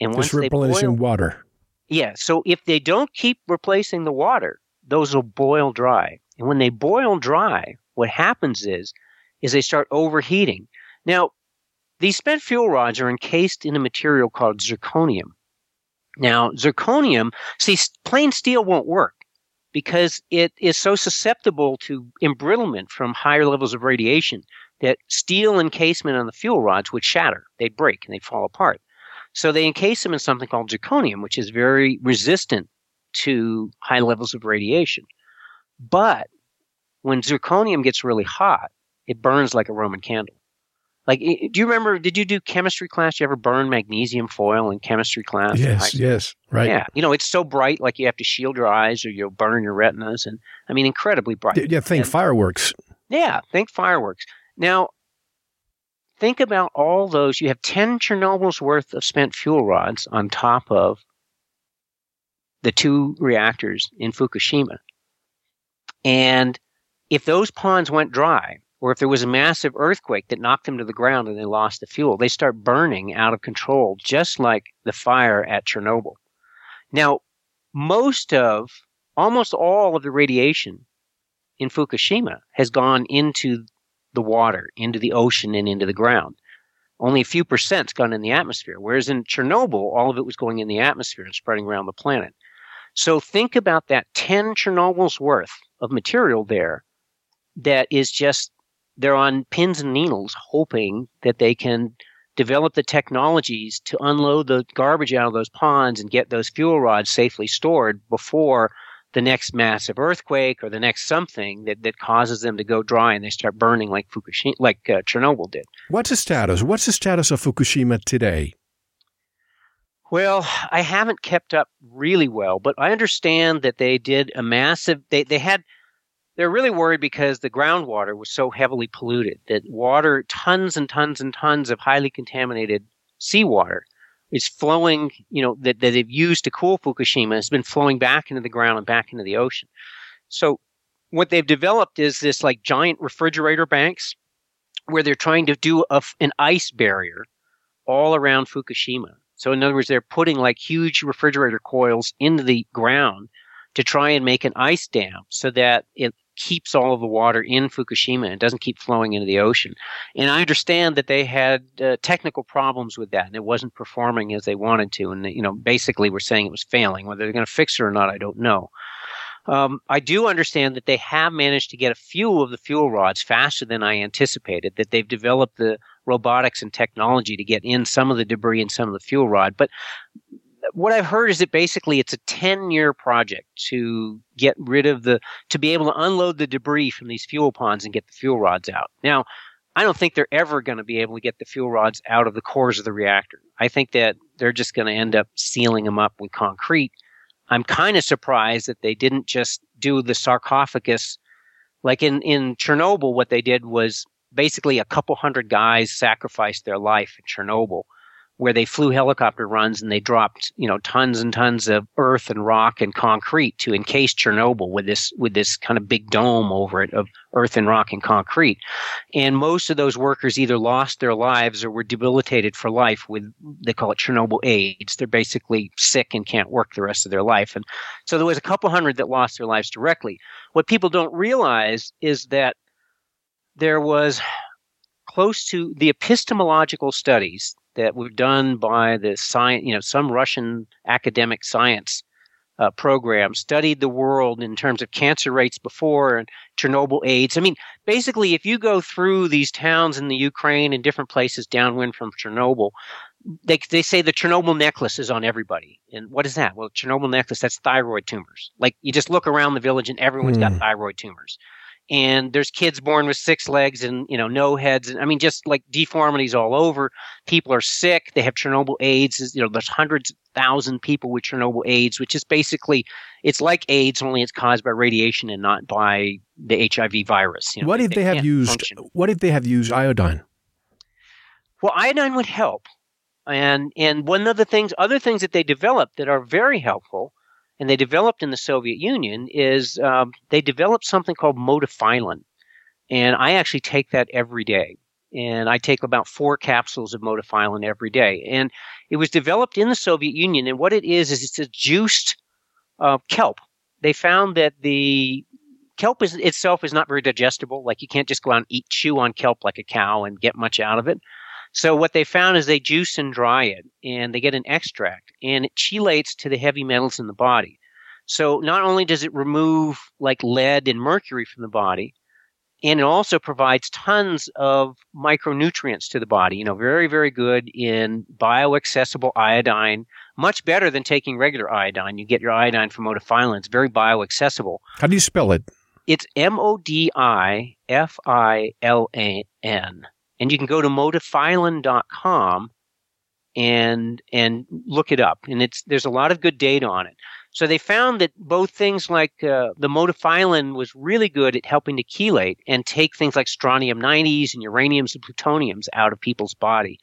And once Just replenishing boil, water. Yeah. So if they don't keep replacing the water, those will boil dry. And when they boil dry, what happens is, is they start overheating. Now, these spent fuel rods are encased in a material called zirconium. Now, zirconium, see, plain steel won't work because it is so susceptible to embrittlement from higher levels of radiation that steel encasement on the fuel rods would shatter. They'd break and they'd fall apart. So they encase them in something called zirconium, which is very resistant to high levels of radiation. But when zirconium gets really hot, it burns like a Roman candle. Like, do you remember? Did you do chemistry class? You ever burn magnesium foil in chemistry class? Yes, yes, right. Yeah, you know, it's so bright, like you have to shield your eyes or you'll burn your retinas, and I mean, incredibly bright. Yeah, think and, fireworks. Yeah, think fireworks. Now, think about all those. You have ten Chernobyl's worth of spent fuel rods on top of the two reactors in Fukushima, and if those ponds went dry, or if there was a massive earthquake that knocked them to the ground and they lost the fuel, they start burning out of control, just like the fire at Chernobyl. Now, most of, almost all of the radiation in Fukushima has gone into the water, into the ocean, and into the ground. Only a few percent's gone in the atmosphere, whereas in Chernobyl, all of it was going in the atmosphere and spreading around the planet. So think about that 10 Chernobyl's worth of material there that is just they're on pins and needles hoping that they can develop the technologies to unload the garbage out of those ponds and get those fuel rods safely stored before the next massive earthquake or the next something that, that causes them to go dry and they start burning like Fukushima, like uh, Chernobyl did. What's the status? What's the status of Fukushima today? Well, I haven't kept up really well, but I understand that they did a massive. They they had they're really worried because the groundwater was so heavily polluted that water, tons and tons and tons of highly contaminated seawater is flowing, you know, that, that they've used to cool Fukushima has been flowing back into the ground and back into the ocean. So what they've developed is this like giant refrigerator banks where they're trying to do a, an ice barrier all around Fukushima. So in other words, they're putting like huge refrigerator coils into the ground to try and make an ice dam so that it keeps all of the water in Fukushima and doesn't keep flowing into the ocean. And I understand that they had uh, technical problems with that and it wasn't performing as they wanted to. And, you know, basically we're saying it was failing. Whether they're going to fix it or not, I don't know. Um, I do understand that they have managed to get a few of the fuel rods faster than I anticipated, that they've developed the robotics and technology to get in some of the debris and some of the fuel rod. But what I've heard is that basically it's a 10 year project to get rid of the, to be able to unload the debris from these fuel ponds and get the fuel rods out. Now, I don't think they're ever going to be able to get the fuel rods out of the cores of the reactor. I think that they're just going to end up sealing them up with concrete. I'm kind of surprised that they didn't just do the sarcophagus. Like in, in Chernobyl, what they did was basically a couple hundred guys sacrificed their life in Chernobyl where they flew helicopter runs and they dropped, you know, tons and tons of earth and rock and concrete to encase Chernobyl with this with this kind of big dome over it of earth and rock and concrete. And most of those workers either lost their lives or were debilitated for life with they call it Chernobyl AIDS. They're basically sick and can't work the rest of their life. And so there was a couple hundred that lost their lives directly. What people don't realize is that there was close to the epistemological studies that were done by the science, you know, some Russian academic science uh, program studied the world in terms of cancer rates before and Chernobyl AIDS. I mean, basically, if you go through these towns in the Ukraine and different places downwind from Chernobyl, they, they say the Chernobyl necklace is on everybody. And what is that? Well, Chernobyl necklace, that's thyroid tumors. Like you just look around the village and everyone's mm. got hmm. thyroid tumors and there's kids born with six legs and you know no heads. And i mean just like deformities all over. People are sick. They have chernobyl aids. You know there's hundreds of thousand people with chernobyl aids which is basically it's like aids only it's caused by radiation and not by the hiv virus you know, what if they, they have used function. what if they have used iodine? Well iodine would help. And and one of the things other things that they developed that are very helpful and they developed in the Soviet Union is um, they developed something called Modifilan. And I actually take that every day. And I take about four capsules of Modifilan every day. And it was developed in the Soviet Union. And what it is, is it's a juiced uh, kelp. They found that the kelp is, itself is not very digestible. Like you can't just go out and eat, chew on kelp like a cow and get much out of it. So what they found is they juice and dry it and they get an extract and it chelates to the heavy metals in the body. So not only does it remove like lead and mercury from the body, and it also provides tons of micronutrients to the body. You know, very, very good in bioaccessible iodine, much better than taking regular iodine. You get your iodine from Modifilan. It's very bioaccessible. How do you spell it? It's M O D I F I L A N. And you can go to modifilan.com and and look it up. And it's there's a lot of good data on it. So they found that both things like uh, the Modifilan was really good at helping to chelate and take things like strontium 90s and uraniums and plutoniums out of people's body.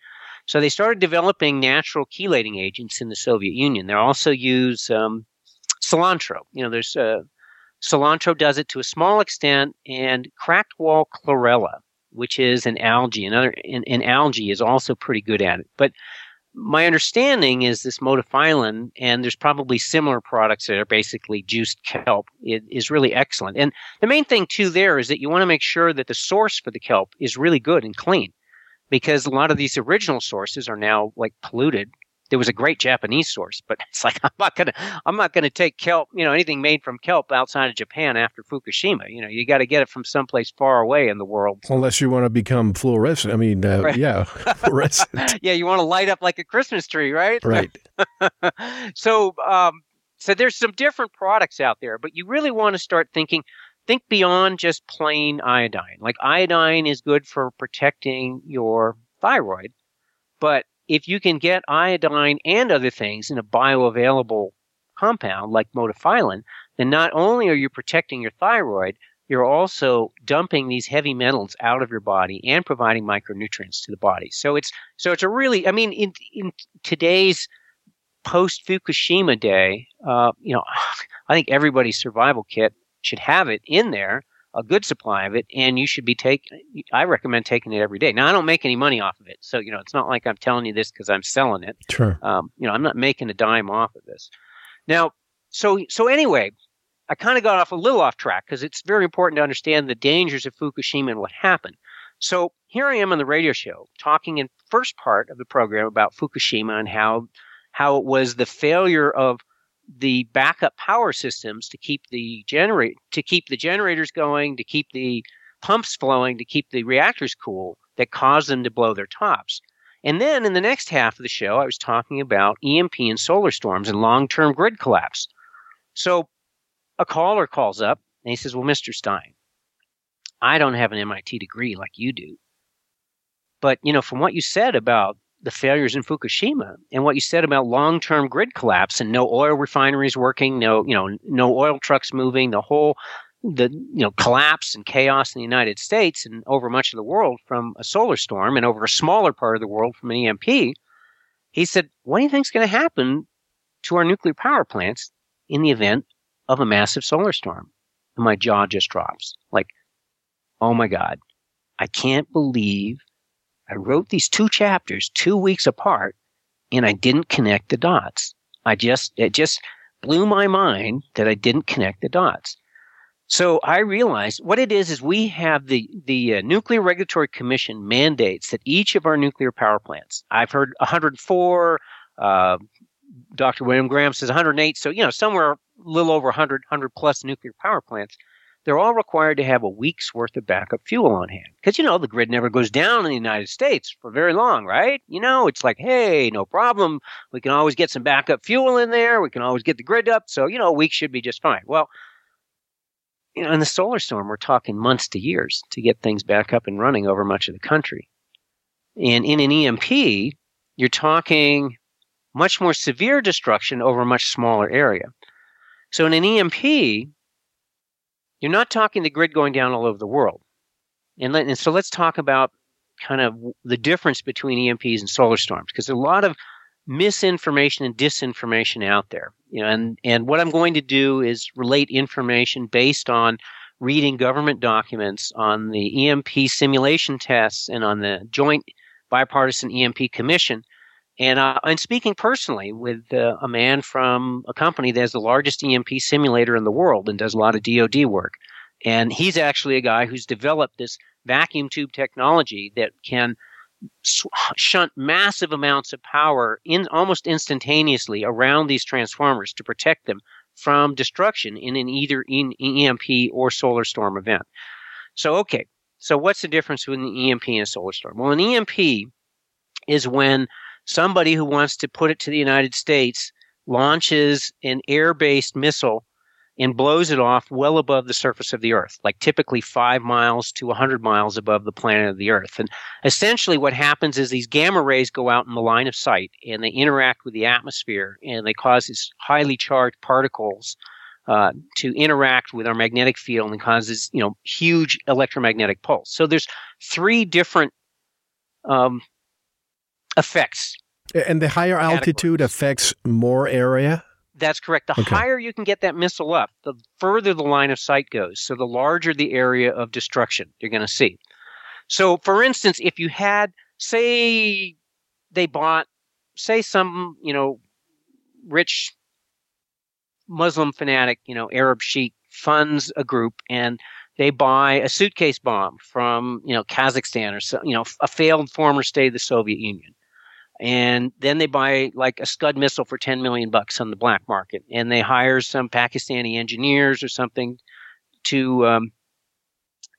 So they started developing natural chelating agents in the Soviet Union. They also use um, cilantro. You know, there's uh, cilantro does it to a small extent, and cracked wall chlorella, which is an algae, another an, an algae is also pretty good at it. But my understanding is this Modifilan, and there's probably similar products that are basically juiced kelp, it is really excellent. And the main thing too there is that you want to make sure that the source for the kelp is really good and clean, because a lot of these original sources are now like polluted there was a great Japanese source, but it's like I'm not gonna I'm not gonna take kelp, you know, anything made from kelp outside of Japan after Fukushima. You know, you got to get it from someplace far away in the world. Unless you want to become fluorescent. I mean, uh, right. yeah, fluorescent. yeah, you want to light up like a Christmas tree, right? Right. so, um, so there's some different products out there, but you really want to start thinking think beyond just plain iodine. Like iodine is good for protecting your thyroid, but if you can get iodine and other things in a bioavailable compound like Modifilan, then not only are you protecting your thyroid, you're also dumping these heavy metals out of your body and providing micronutrients to the body. So it's so it's a really I mean in in today's post Fukushima day, uh, you know, I think everybody's survival kit should have it in there a good supply of it, and you should be taking. I recommend taking it every day. Now, I don't make any money off of it, so you know it's not like I'm telling you this because I'm selling it. Sure. Um, you know, I'm not making a dime off of this. Now, so so anyway, I kind of got off a little off track because it's very important to understand the dangers of Fukushima and what happened. So here I am on the radio show talking in first part of the program about Fukushima and how how it was the failure of the backup power systems to keep the generate to keep the generators going, to keep the pumps flowing, to keep the reactors cool that caused them to blow their tops. And then in the next half of the show, I was talking about EMP and solar storms and long-term grid collapse. So a caller calls up and he says, "Well, Mr. Stein, I don't have an MIT degree like you do. But, you know, from what you said about the failures in Fukushima and what you said about long-term grid collapse and no oil refineries working, no you know no oil trucks moving, the whole the you know collapse and chaos in the United States and over much of the world from a solar storm and over a smaller part of the world from an EMP. He said, "What do you think is going to happen to our nuclear power plants in the event of a massive solar storm?" And my jaw just drops. Like, oh my god, I can't believe I wrote these two chapters two weeks apart and I didn't connect the dots. I just, it just blew my mind that I didn't connect the dots. So I realized what it is is we have the the uh, Nuclear Regulatory Commission mandates that each of our nuclear power plants. I've heard 104. Uh, Dr. William Graham says 108. So you know somewhere a little over 100, 100 plus nuclear power plants they're all required to have a week's worth of backup fuel on hand. Because, you know, the grid never goes down in the United States for very long, right? You know, it's like, hey, no problem. We can always get some backup fuel in there. We can always get the grid up. So, you know, a week should be just fine. Well, you know, in the solar storm, we're talking months to years to get things back up and running over much of the country. And in an EMP, you're talking much more severe destruction over a much smaller area. So in an EMP, you're not talking the grid going down all over the world. And, let, and so let's talk about kind of the difference between EMPs and solar storms because there's a lot of misinformation and disinformation out there. You know, and, and what I'm going to do is relate information based on reading government documents on the EMP simulation tests and on the joint bipartisan EMP commission and uh, I'm speaking personally with uh, a man from a company that has the largest EMP simulator in the world and does a lot of DoD work. And he's actually a guy who's developed this vacuum tube technology that can shunt massive amounts of power in almost instantaneously around these transformers to protect them from destruction in an either in EMP or solar storm event. So, okay. So what's the difference between an EMP and a solar storm? Well, an EMP is when somebody who wants to put it to the United States launches an air based missile and blows it off well above the surface of the Earth, like typically five miles to 100 miles above the planet of the Earth. And essentially, what happens is these gamma rays go out in the line of sight and they interact with the atmosphere and they cause these highly charged particles. Uh, to interact with our magnetic field and causes, you know, huge electromagnetic pulse. So there's three different um, effects. And the higher altitude affects more area? That's correct. The okay. higher you can get that missile up, the further the line of sight goes. So the larger the area of destruction you're going to see. So, for instance, if you had, say, they bought, say, some, you know, rich Muslim fanatic, you know, Arab sheik funds a group and they buy a suitcase bomb from, you know, Kazakhstan or, so, you know, a failed former state of the Soviet Union and then they buy like a Scud missile for 10 million bucks on the black market, and they hire some Pakistani engineers or something to, um,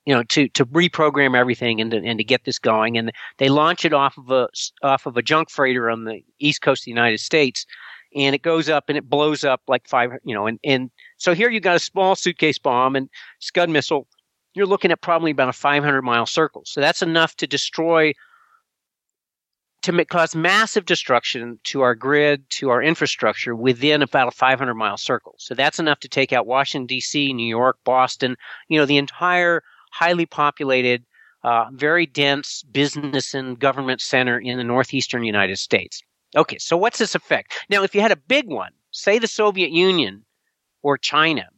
you know, to to reprogram everything and to, and to get this going, and they launch it off of a off of a junk freighter on the east coast of the United States, and it goes up and it blows up like five, you know, and and so here you got a small suitcase bomb and Scud missile. You're looking at probably about a 500 mile circle, so that's enough to destroy to cause massive destruction to our grid, to our infrastructure within about a 500 mile circle. So that's enough to take out Washington, D.C., New York, Boston, you know, the entire highly populated, uh, very dense business and government center in the northeastern United States. Okay, so what's this effect? Now, if you had a big one, say the Soviet Union or China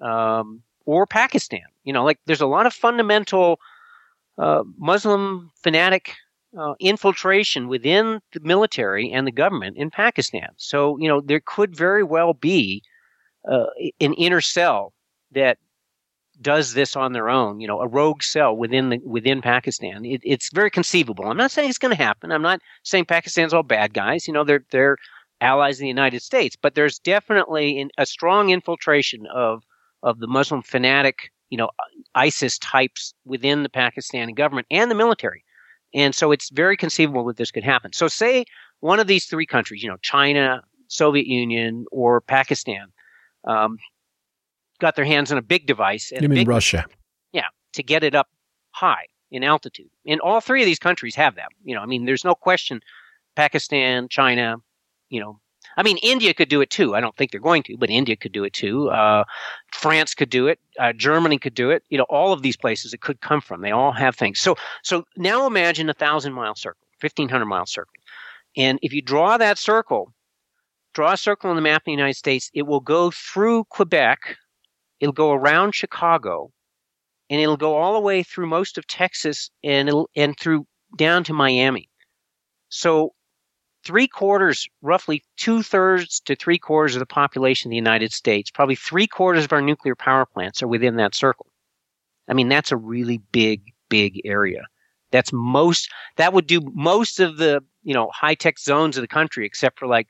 um, or Pakistan, you know, like there's a lot of fundamental uh, Muslim fanatic uh, infiltration within the military and the government in Pakistan. So, you know, there could very well be uh, an inner cell that does this on their own, you know, a rogue cell within the within Pakistan. It, it's very conceivable. I'm not saying it's going to happen. I'm not saying Pakistan's all bad guys. You know, they're they're allies in the United States, but there's definitely in, a strong infiltration of of the Muslim fanatic, you know, ISIS types within the Pakistani government and the military. And so it's very conceivable that this could happen. So say one of these three countries, you know, China, Soviet Union, or Pakistan, um, got their hands on a big device. And you mean big, Russia? Yeah, to get it up high in altitude. And all three of these countries have that. You know, I mean, there's no question. Pakistan, China, you know, I mean, India could do it too. I don't think they're going to, but India could do it too. Uh, France could do it. Uh, Germany could do it. You know, all of these places it could come from. They all have things. So, so now imagine a thousand mile circle, fifteen hundred mile circle, and if you draw that circle, draw a circle on the map of the United States, it will go through Quebec, it'll go around Chicago, and it'll go all the way through most of Texas and it'll and through down to Miami. So three quarters, roughly two thirds to three quarters of the population of the United States, probably three quarters of our nuclear power plants are within that circle. I mean, that's a really big, big area. That's most, that would do most of the, you know, high tech zones of the country, except for like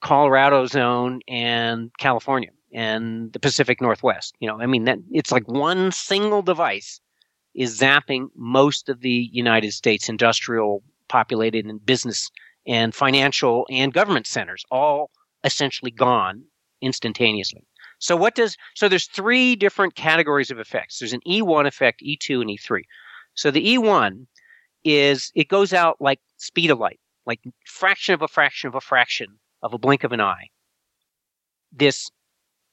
Colorado zone and California and the Pacific Northwest. You know, I mean, that it's like one single device is zapping most of the United States industrial populated and business and financial and government centers all essentially gone instantaneously. So what does so there's three different categories of effects. There's an E1 effect, E2 and E3. So the E1 is it goes out like speed of light, like fraction of a fraction of a fraction of a blink of an eye. This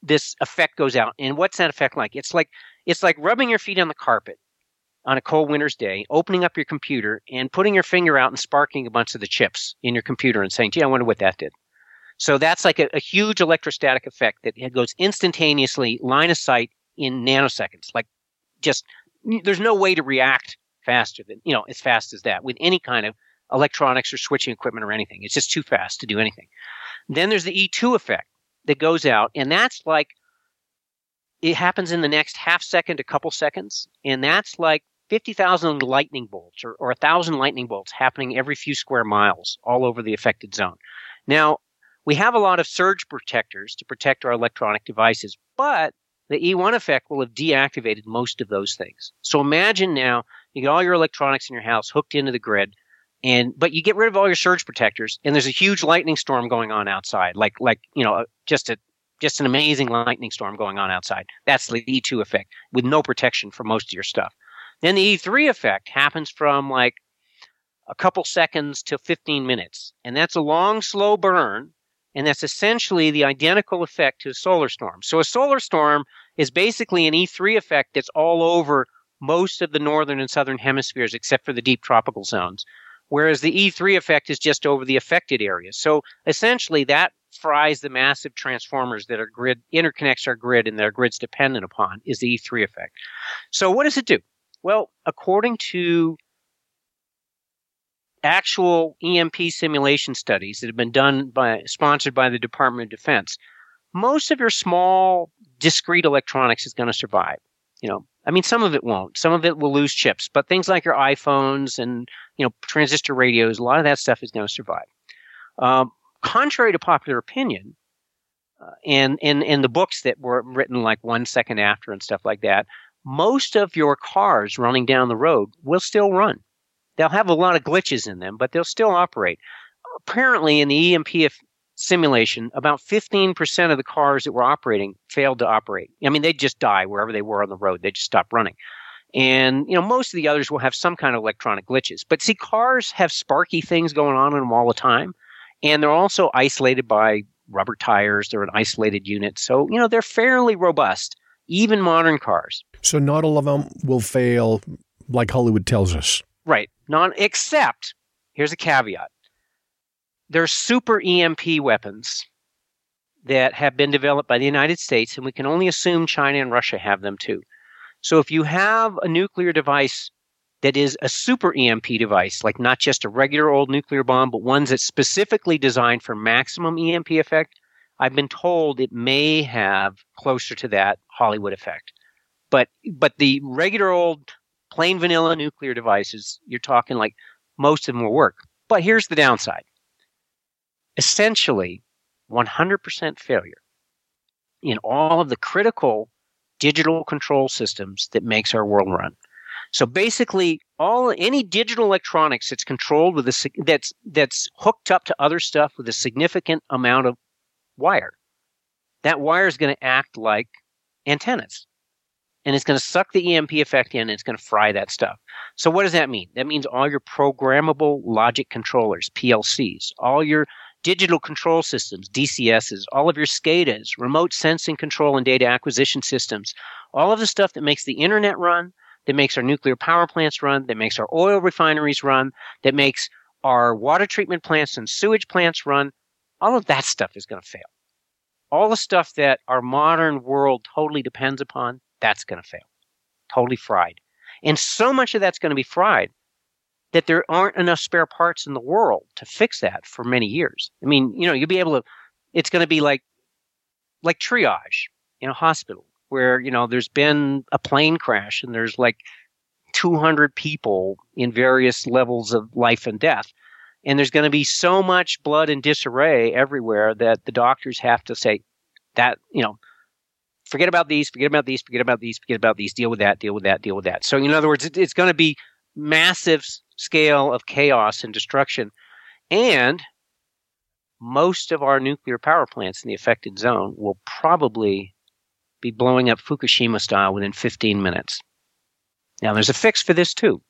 this effect goes out. And what's that effect like? It's like it's like rubbing your feet on the carpet on a cold winter's day, opening up your computer and putting your finger out and sparking a bunch of the chips in your computer and saying, gee, I wonder what that did. So that's like a, a huge electrostatic effect that goes instantaneously, line of sight in nanoseconds. Like just, there's no way to react faster than, you know, as fast as that with any kind of electronics or switching equipment or anything. It's just too fast to do anything. Then there's the E2 effect that goes out, and that's like it happens in the next half second, a couple seconds, and that's like 50,000 lightning bolts or, or 1,000 lightning bolts happening every few square miles all over the affected zone. Now, we have a lot of surge protectors to protect our electronic devices, but the E1 effect will have deactivated most of those things. So imagine now you get all your electronics in your house hooked into the grid, and but you get rid of all your surge protectors, and there's a huge lightning storm going on outside, like like you know just a just an amazing lightning storm going on outside. That's the E2 effect with no protection for most of your stuff. Then the E3 effect happens from like a couple seconds to 15 minutes. And that's a long, slow burn. And that's essentially the identical effect to a solar storm. So a solar storm is basically an E3 effect that's all over most of the northern and southern hemispheres except for the deep tropical zones. Whereas the E3 effect is just over the affected areas. So essentially that fries the massive transformers that our grid interconnects our grid and that our grid's dependent upon is the E3 effect. So what does it do? Well, according to actual EMP simulation studies that have been done by sponsored by the Department of Defense, most of your small discrete electronics is going to survive. You know, I mean, some of it won't. Some of it will lose chips, but things like your iPhones and you know transistor radios, a lot of that stuff is going to survive. Um, contrary to popular opinion, uh, and in in the books that were written like one second after and stuff like that, most of your cars running down the road will still run. They'll have a lot of glitches in them, but they'll still operate. Apparently, in the EMP simulation, about 15% of the cars that were operating failed to operate. I mean, they'd just die wherever they were on the road. They just stopped running. And, you know, most of the others will have some kind of electronic glitches. But see, cars have sparky things going on in them all the time. And they're also isolated by rubber tires. They're an isolated unit. So, you know, they're fairly robust, even modern cars. So not all of them will fail like Hollywood tells us. Right. Non except here's a caveat. There's super EMP weapons that have been developed by the United States, and we can only assume China and Russia have them too. So if you have a nuclear device that is a super EMP device, like not just a regular old nuclear bomb, but ones that's specifically designed for maximum EMP effect, I've been told it may have closer to that Hollywood effect. But but the regular old plain vanilla nuclear devices, you're talking like most of them will work. But here's the downside. Essentially, 100% failure in all of the critical digital control systems that makes our world run. So basically, all any digital electronics that's controlled with a that's that's hooked up to other stuff with a significant amount of wire, that wire is going to act like antennas and it's going to suck the EMP effect in and it's going to fry that stuff. So what does that mean? That means all your programmable logic controllers, PLCs, all your digital control systems, DCSs, all of your SCADAs, remote sensing control and data acquisition systems, all of the stuff that makes the internet run, that makes our nuclear power plants run, that makes our oil refineries run, that makes our water treatment plants and sewage plants run, all of that stuff is going to fail. All the stuff that our modern world totally depends upon that's going to fail. Totally fried. And so much of that's going to be fried that there aren't enough spare parts in the world to fix that for many years. I mean, you know, you'll be able to, it's going to be like, like triage in a hospital where, you know, there's been a plane crash and there's like 200 people in various levels of life and death. And there's going to be so much blood and disarray everywhere that the doctors have to say that, you know, forget about these, forget about these, forget about these, forget about these, deal with that, deal with that, deal with that. So, in other words, it, it's going to be massive scale of chaos and destruction. And most of our nuclear power plants in the affected zone will probably be blowing up Fukushima style within 15 minutes. Now, there's a fix for this too.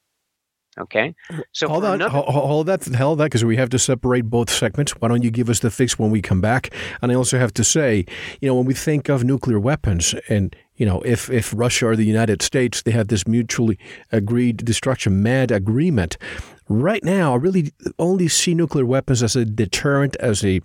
Okay. Uh, so hold on, another- hold that, hold that, because we have to separate both segments. Why don't you give us the fix when we come back? And I also have to say, you know, when we think of nuclear weapons, and you know, if if Russia or the United States, they have this mutually agreed destruction MAD agreement. Right now, I really only see nuclear weapons as a deterrent, as a,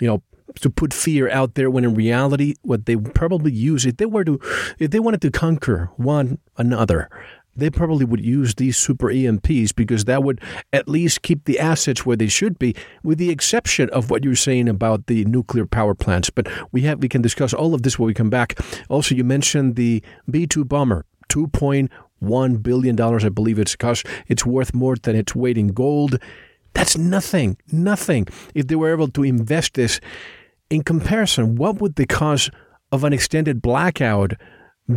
you know, to put fear out there when in reality what they probably use if they were to if they wanted to conquer one another they probably would use these super EMPs because that would at least keep the assets where they should be, with the exception of what you're saying about the nuclear power plants. But we have we can discuss all of this when we come back. Also, you mentioned the B two bomber, two point one billion dollars, I believe it's cost. It's worth more than its weight in gold. That's nothing, nothing. If they were able to invest this in comparison, what would the cost of an extended blackout?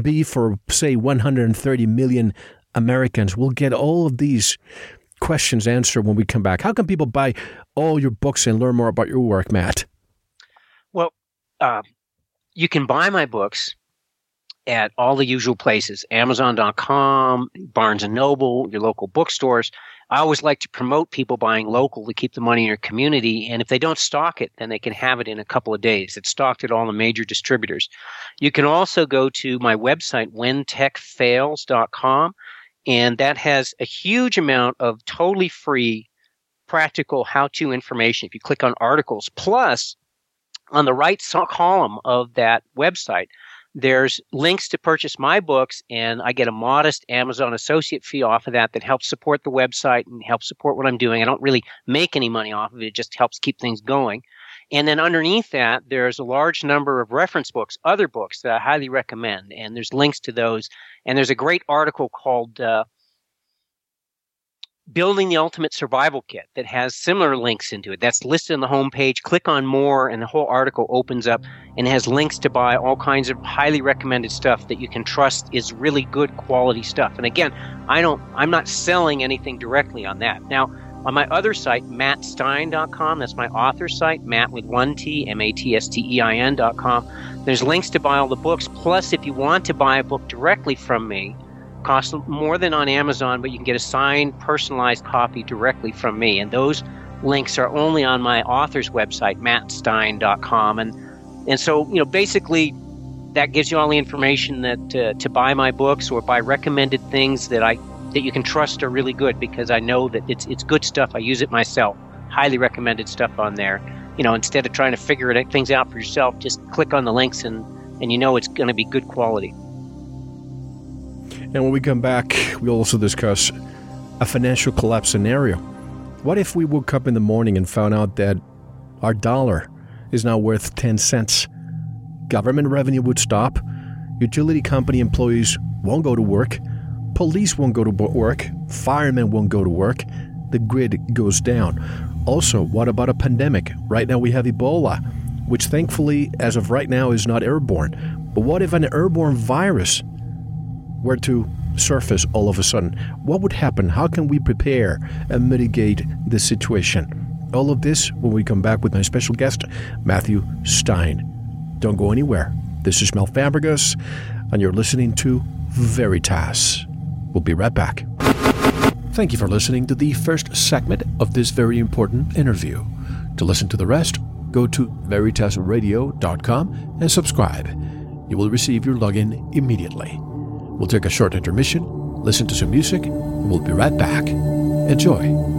Be for, say, 130 million Americans? We'll get all of these questions answered when we come back. How can people buy all your books and learn more about your work, Matt? Well, uh, you can buy my books at all the usual places amazon.com barnes and noble your local bookstores i always like to promote people buying local to keep the money in your community and if they don't stock it then they can have it in a couple of days. It's stocked at all the major distributors. You can also go to my website whentechfails.com and that has a huge amount of totally free practical how-to information if you click on articles. Plus on the right column of that website there's links to purchase my books, and I get a modest Amazon associate fee off of that that helps support the website and helps support what I'm doing. I don't really make any money off of it, it just helps keep things going. And then underneath that, there's a large number of reference books, other books that I highly recommend, and there's links to those. And there's a great article called uh, building the ultimate survival kit that has similar links into it. That's listed on the homepage. Click on more, and the whole article opens up and has links to buy all kinds of highly recommended stuff that you can trust is really good quality stuff. And again, I don't, I'm not selling anything directly on that. Now, on my other site, mattstein.com, that's my author site, Matt with one T, M A T S T E I N.com. There's links to buy all the books. Plus, if you want to buy a book directly from me, costs more than on Amazon, but you can get a signed, personalized copy directly from me. And those links are only on my author's website, mattstein.com. And and so, you know, basically, that gives you all the information that uh, to buy my books or buy recommended things that I that you can trust are really good because I know that it's it's good stuff. I use it myself. Highly recommended stuff on there. You know, instead of trying to figure it, things out for yourself, just click on the links and and you know it's going to be good quality. And when we come back, we'll also discuss a financial collapse scenario. What if we woke up in the morning and found out that our dollar is now worth 10 cents? Government revenue would stop, utility company employees won't go to work, police won't go to work, firemen won't go to work, the grid goes down. Also, what about a pandemic? Right now we have Ebola, which thankfully, as of right now, is not airborne. But what if an airborne virus were to surface all of a sudden, what would happen? How can we prepare and mitigate this situation? All of this when we come back with my special guest, Matthew Stein. Don't go anywhere. This is Mel Fabregas, and you're listening to Veritas. We'll be right back. Thank you for listening to the first segment of this very important interview. To listen to the rest, go to veritasradio.com and subscribe. You will receive your login immediately. We'll take a short intermission, listen to some music, and we'll be right back. Enjoy.